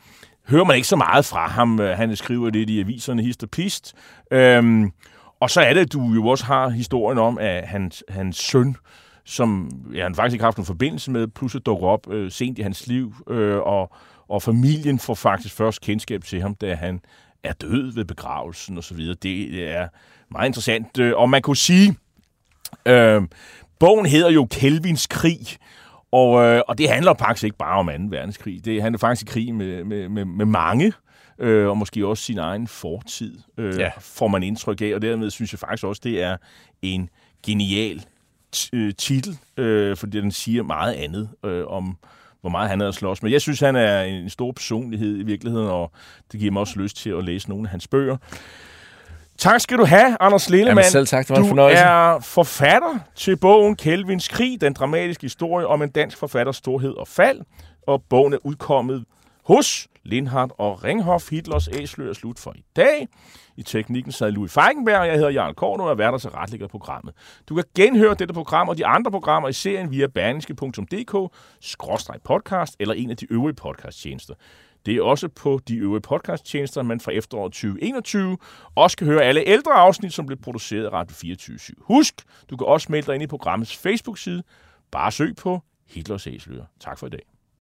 hører man ikke så meget fra ham. Øh, han skriver det i aviserne hist og pist. Øhm, og så er det, at du jo også har historien om, at hans, hans søn, som ja, han faktisk ikke har haft en forbindelse med, pludselig dukker op øh, sent i hans liv, øh, og, og familien får faktisk først kendskab til ham, da han er død ved begravelsen osv. Det, det er meget interessant. Øh, og man kunne sige, øh, bogen hedder jo Kelvins krig, og, øh, og det handler faktisk ikke bare om 2. verdenskrig. Det handler faktisk i krig med, med, med, med mange, øh, og måske også sin egen fortid, øh, ja. får man indtryk af. Og dermed synes jeg faktisk også, det er en genial øh, titel, øh, fordi den siger meget andet øh, om, hvor meget han er at slås med. Jeg synes, han er en stor personlighed i virkeligheden, og det giver mig også lyst til at læse nogle af hans bøger. Tak skal du have, Anders Lillemann. Jamen selv tak, det var en fornøjelse. Du er forfatter til bogen Kelvins Krig, den dramatiske historie om en dansk forfatters storhed og fald. Og bogen er udkommet hos Lindhardt og Ringhof. Hitlers æsler er slut for i dag. I teknikken sad Louis Feigenberg, og jeg hedder Jarl Korn, og er værter til retlægger programmet. Du kan genhøre dette program og de andre programmer i serien via berlingske.dk-podcast eller en af de øvrige podcasttjenester. Det er også på de øvrige podcasttjenester, man fra efteråret 2021 også kan høre alle ældre afsnit, som blev produceret af Radio 24 Husk, du kan også melde dig ind i programmets Facebook-side. Bare søg på Hitlers Æsler. Tak for i dag.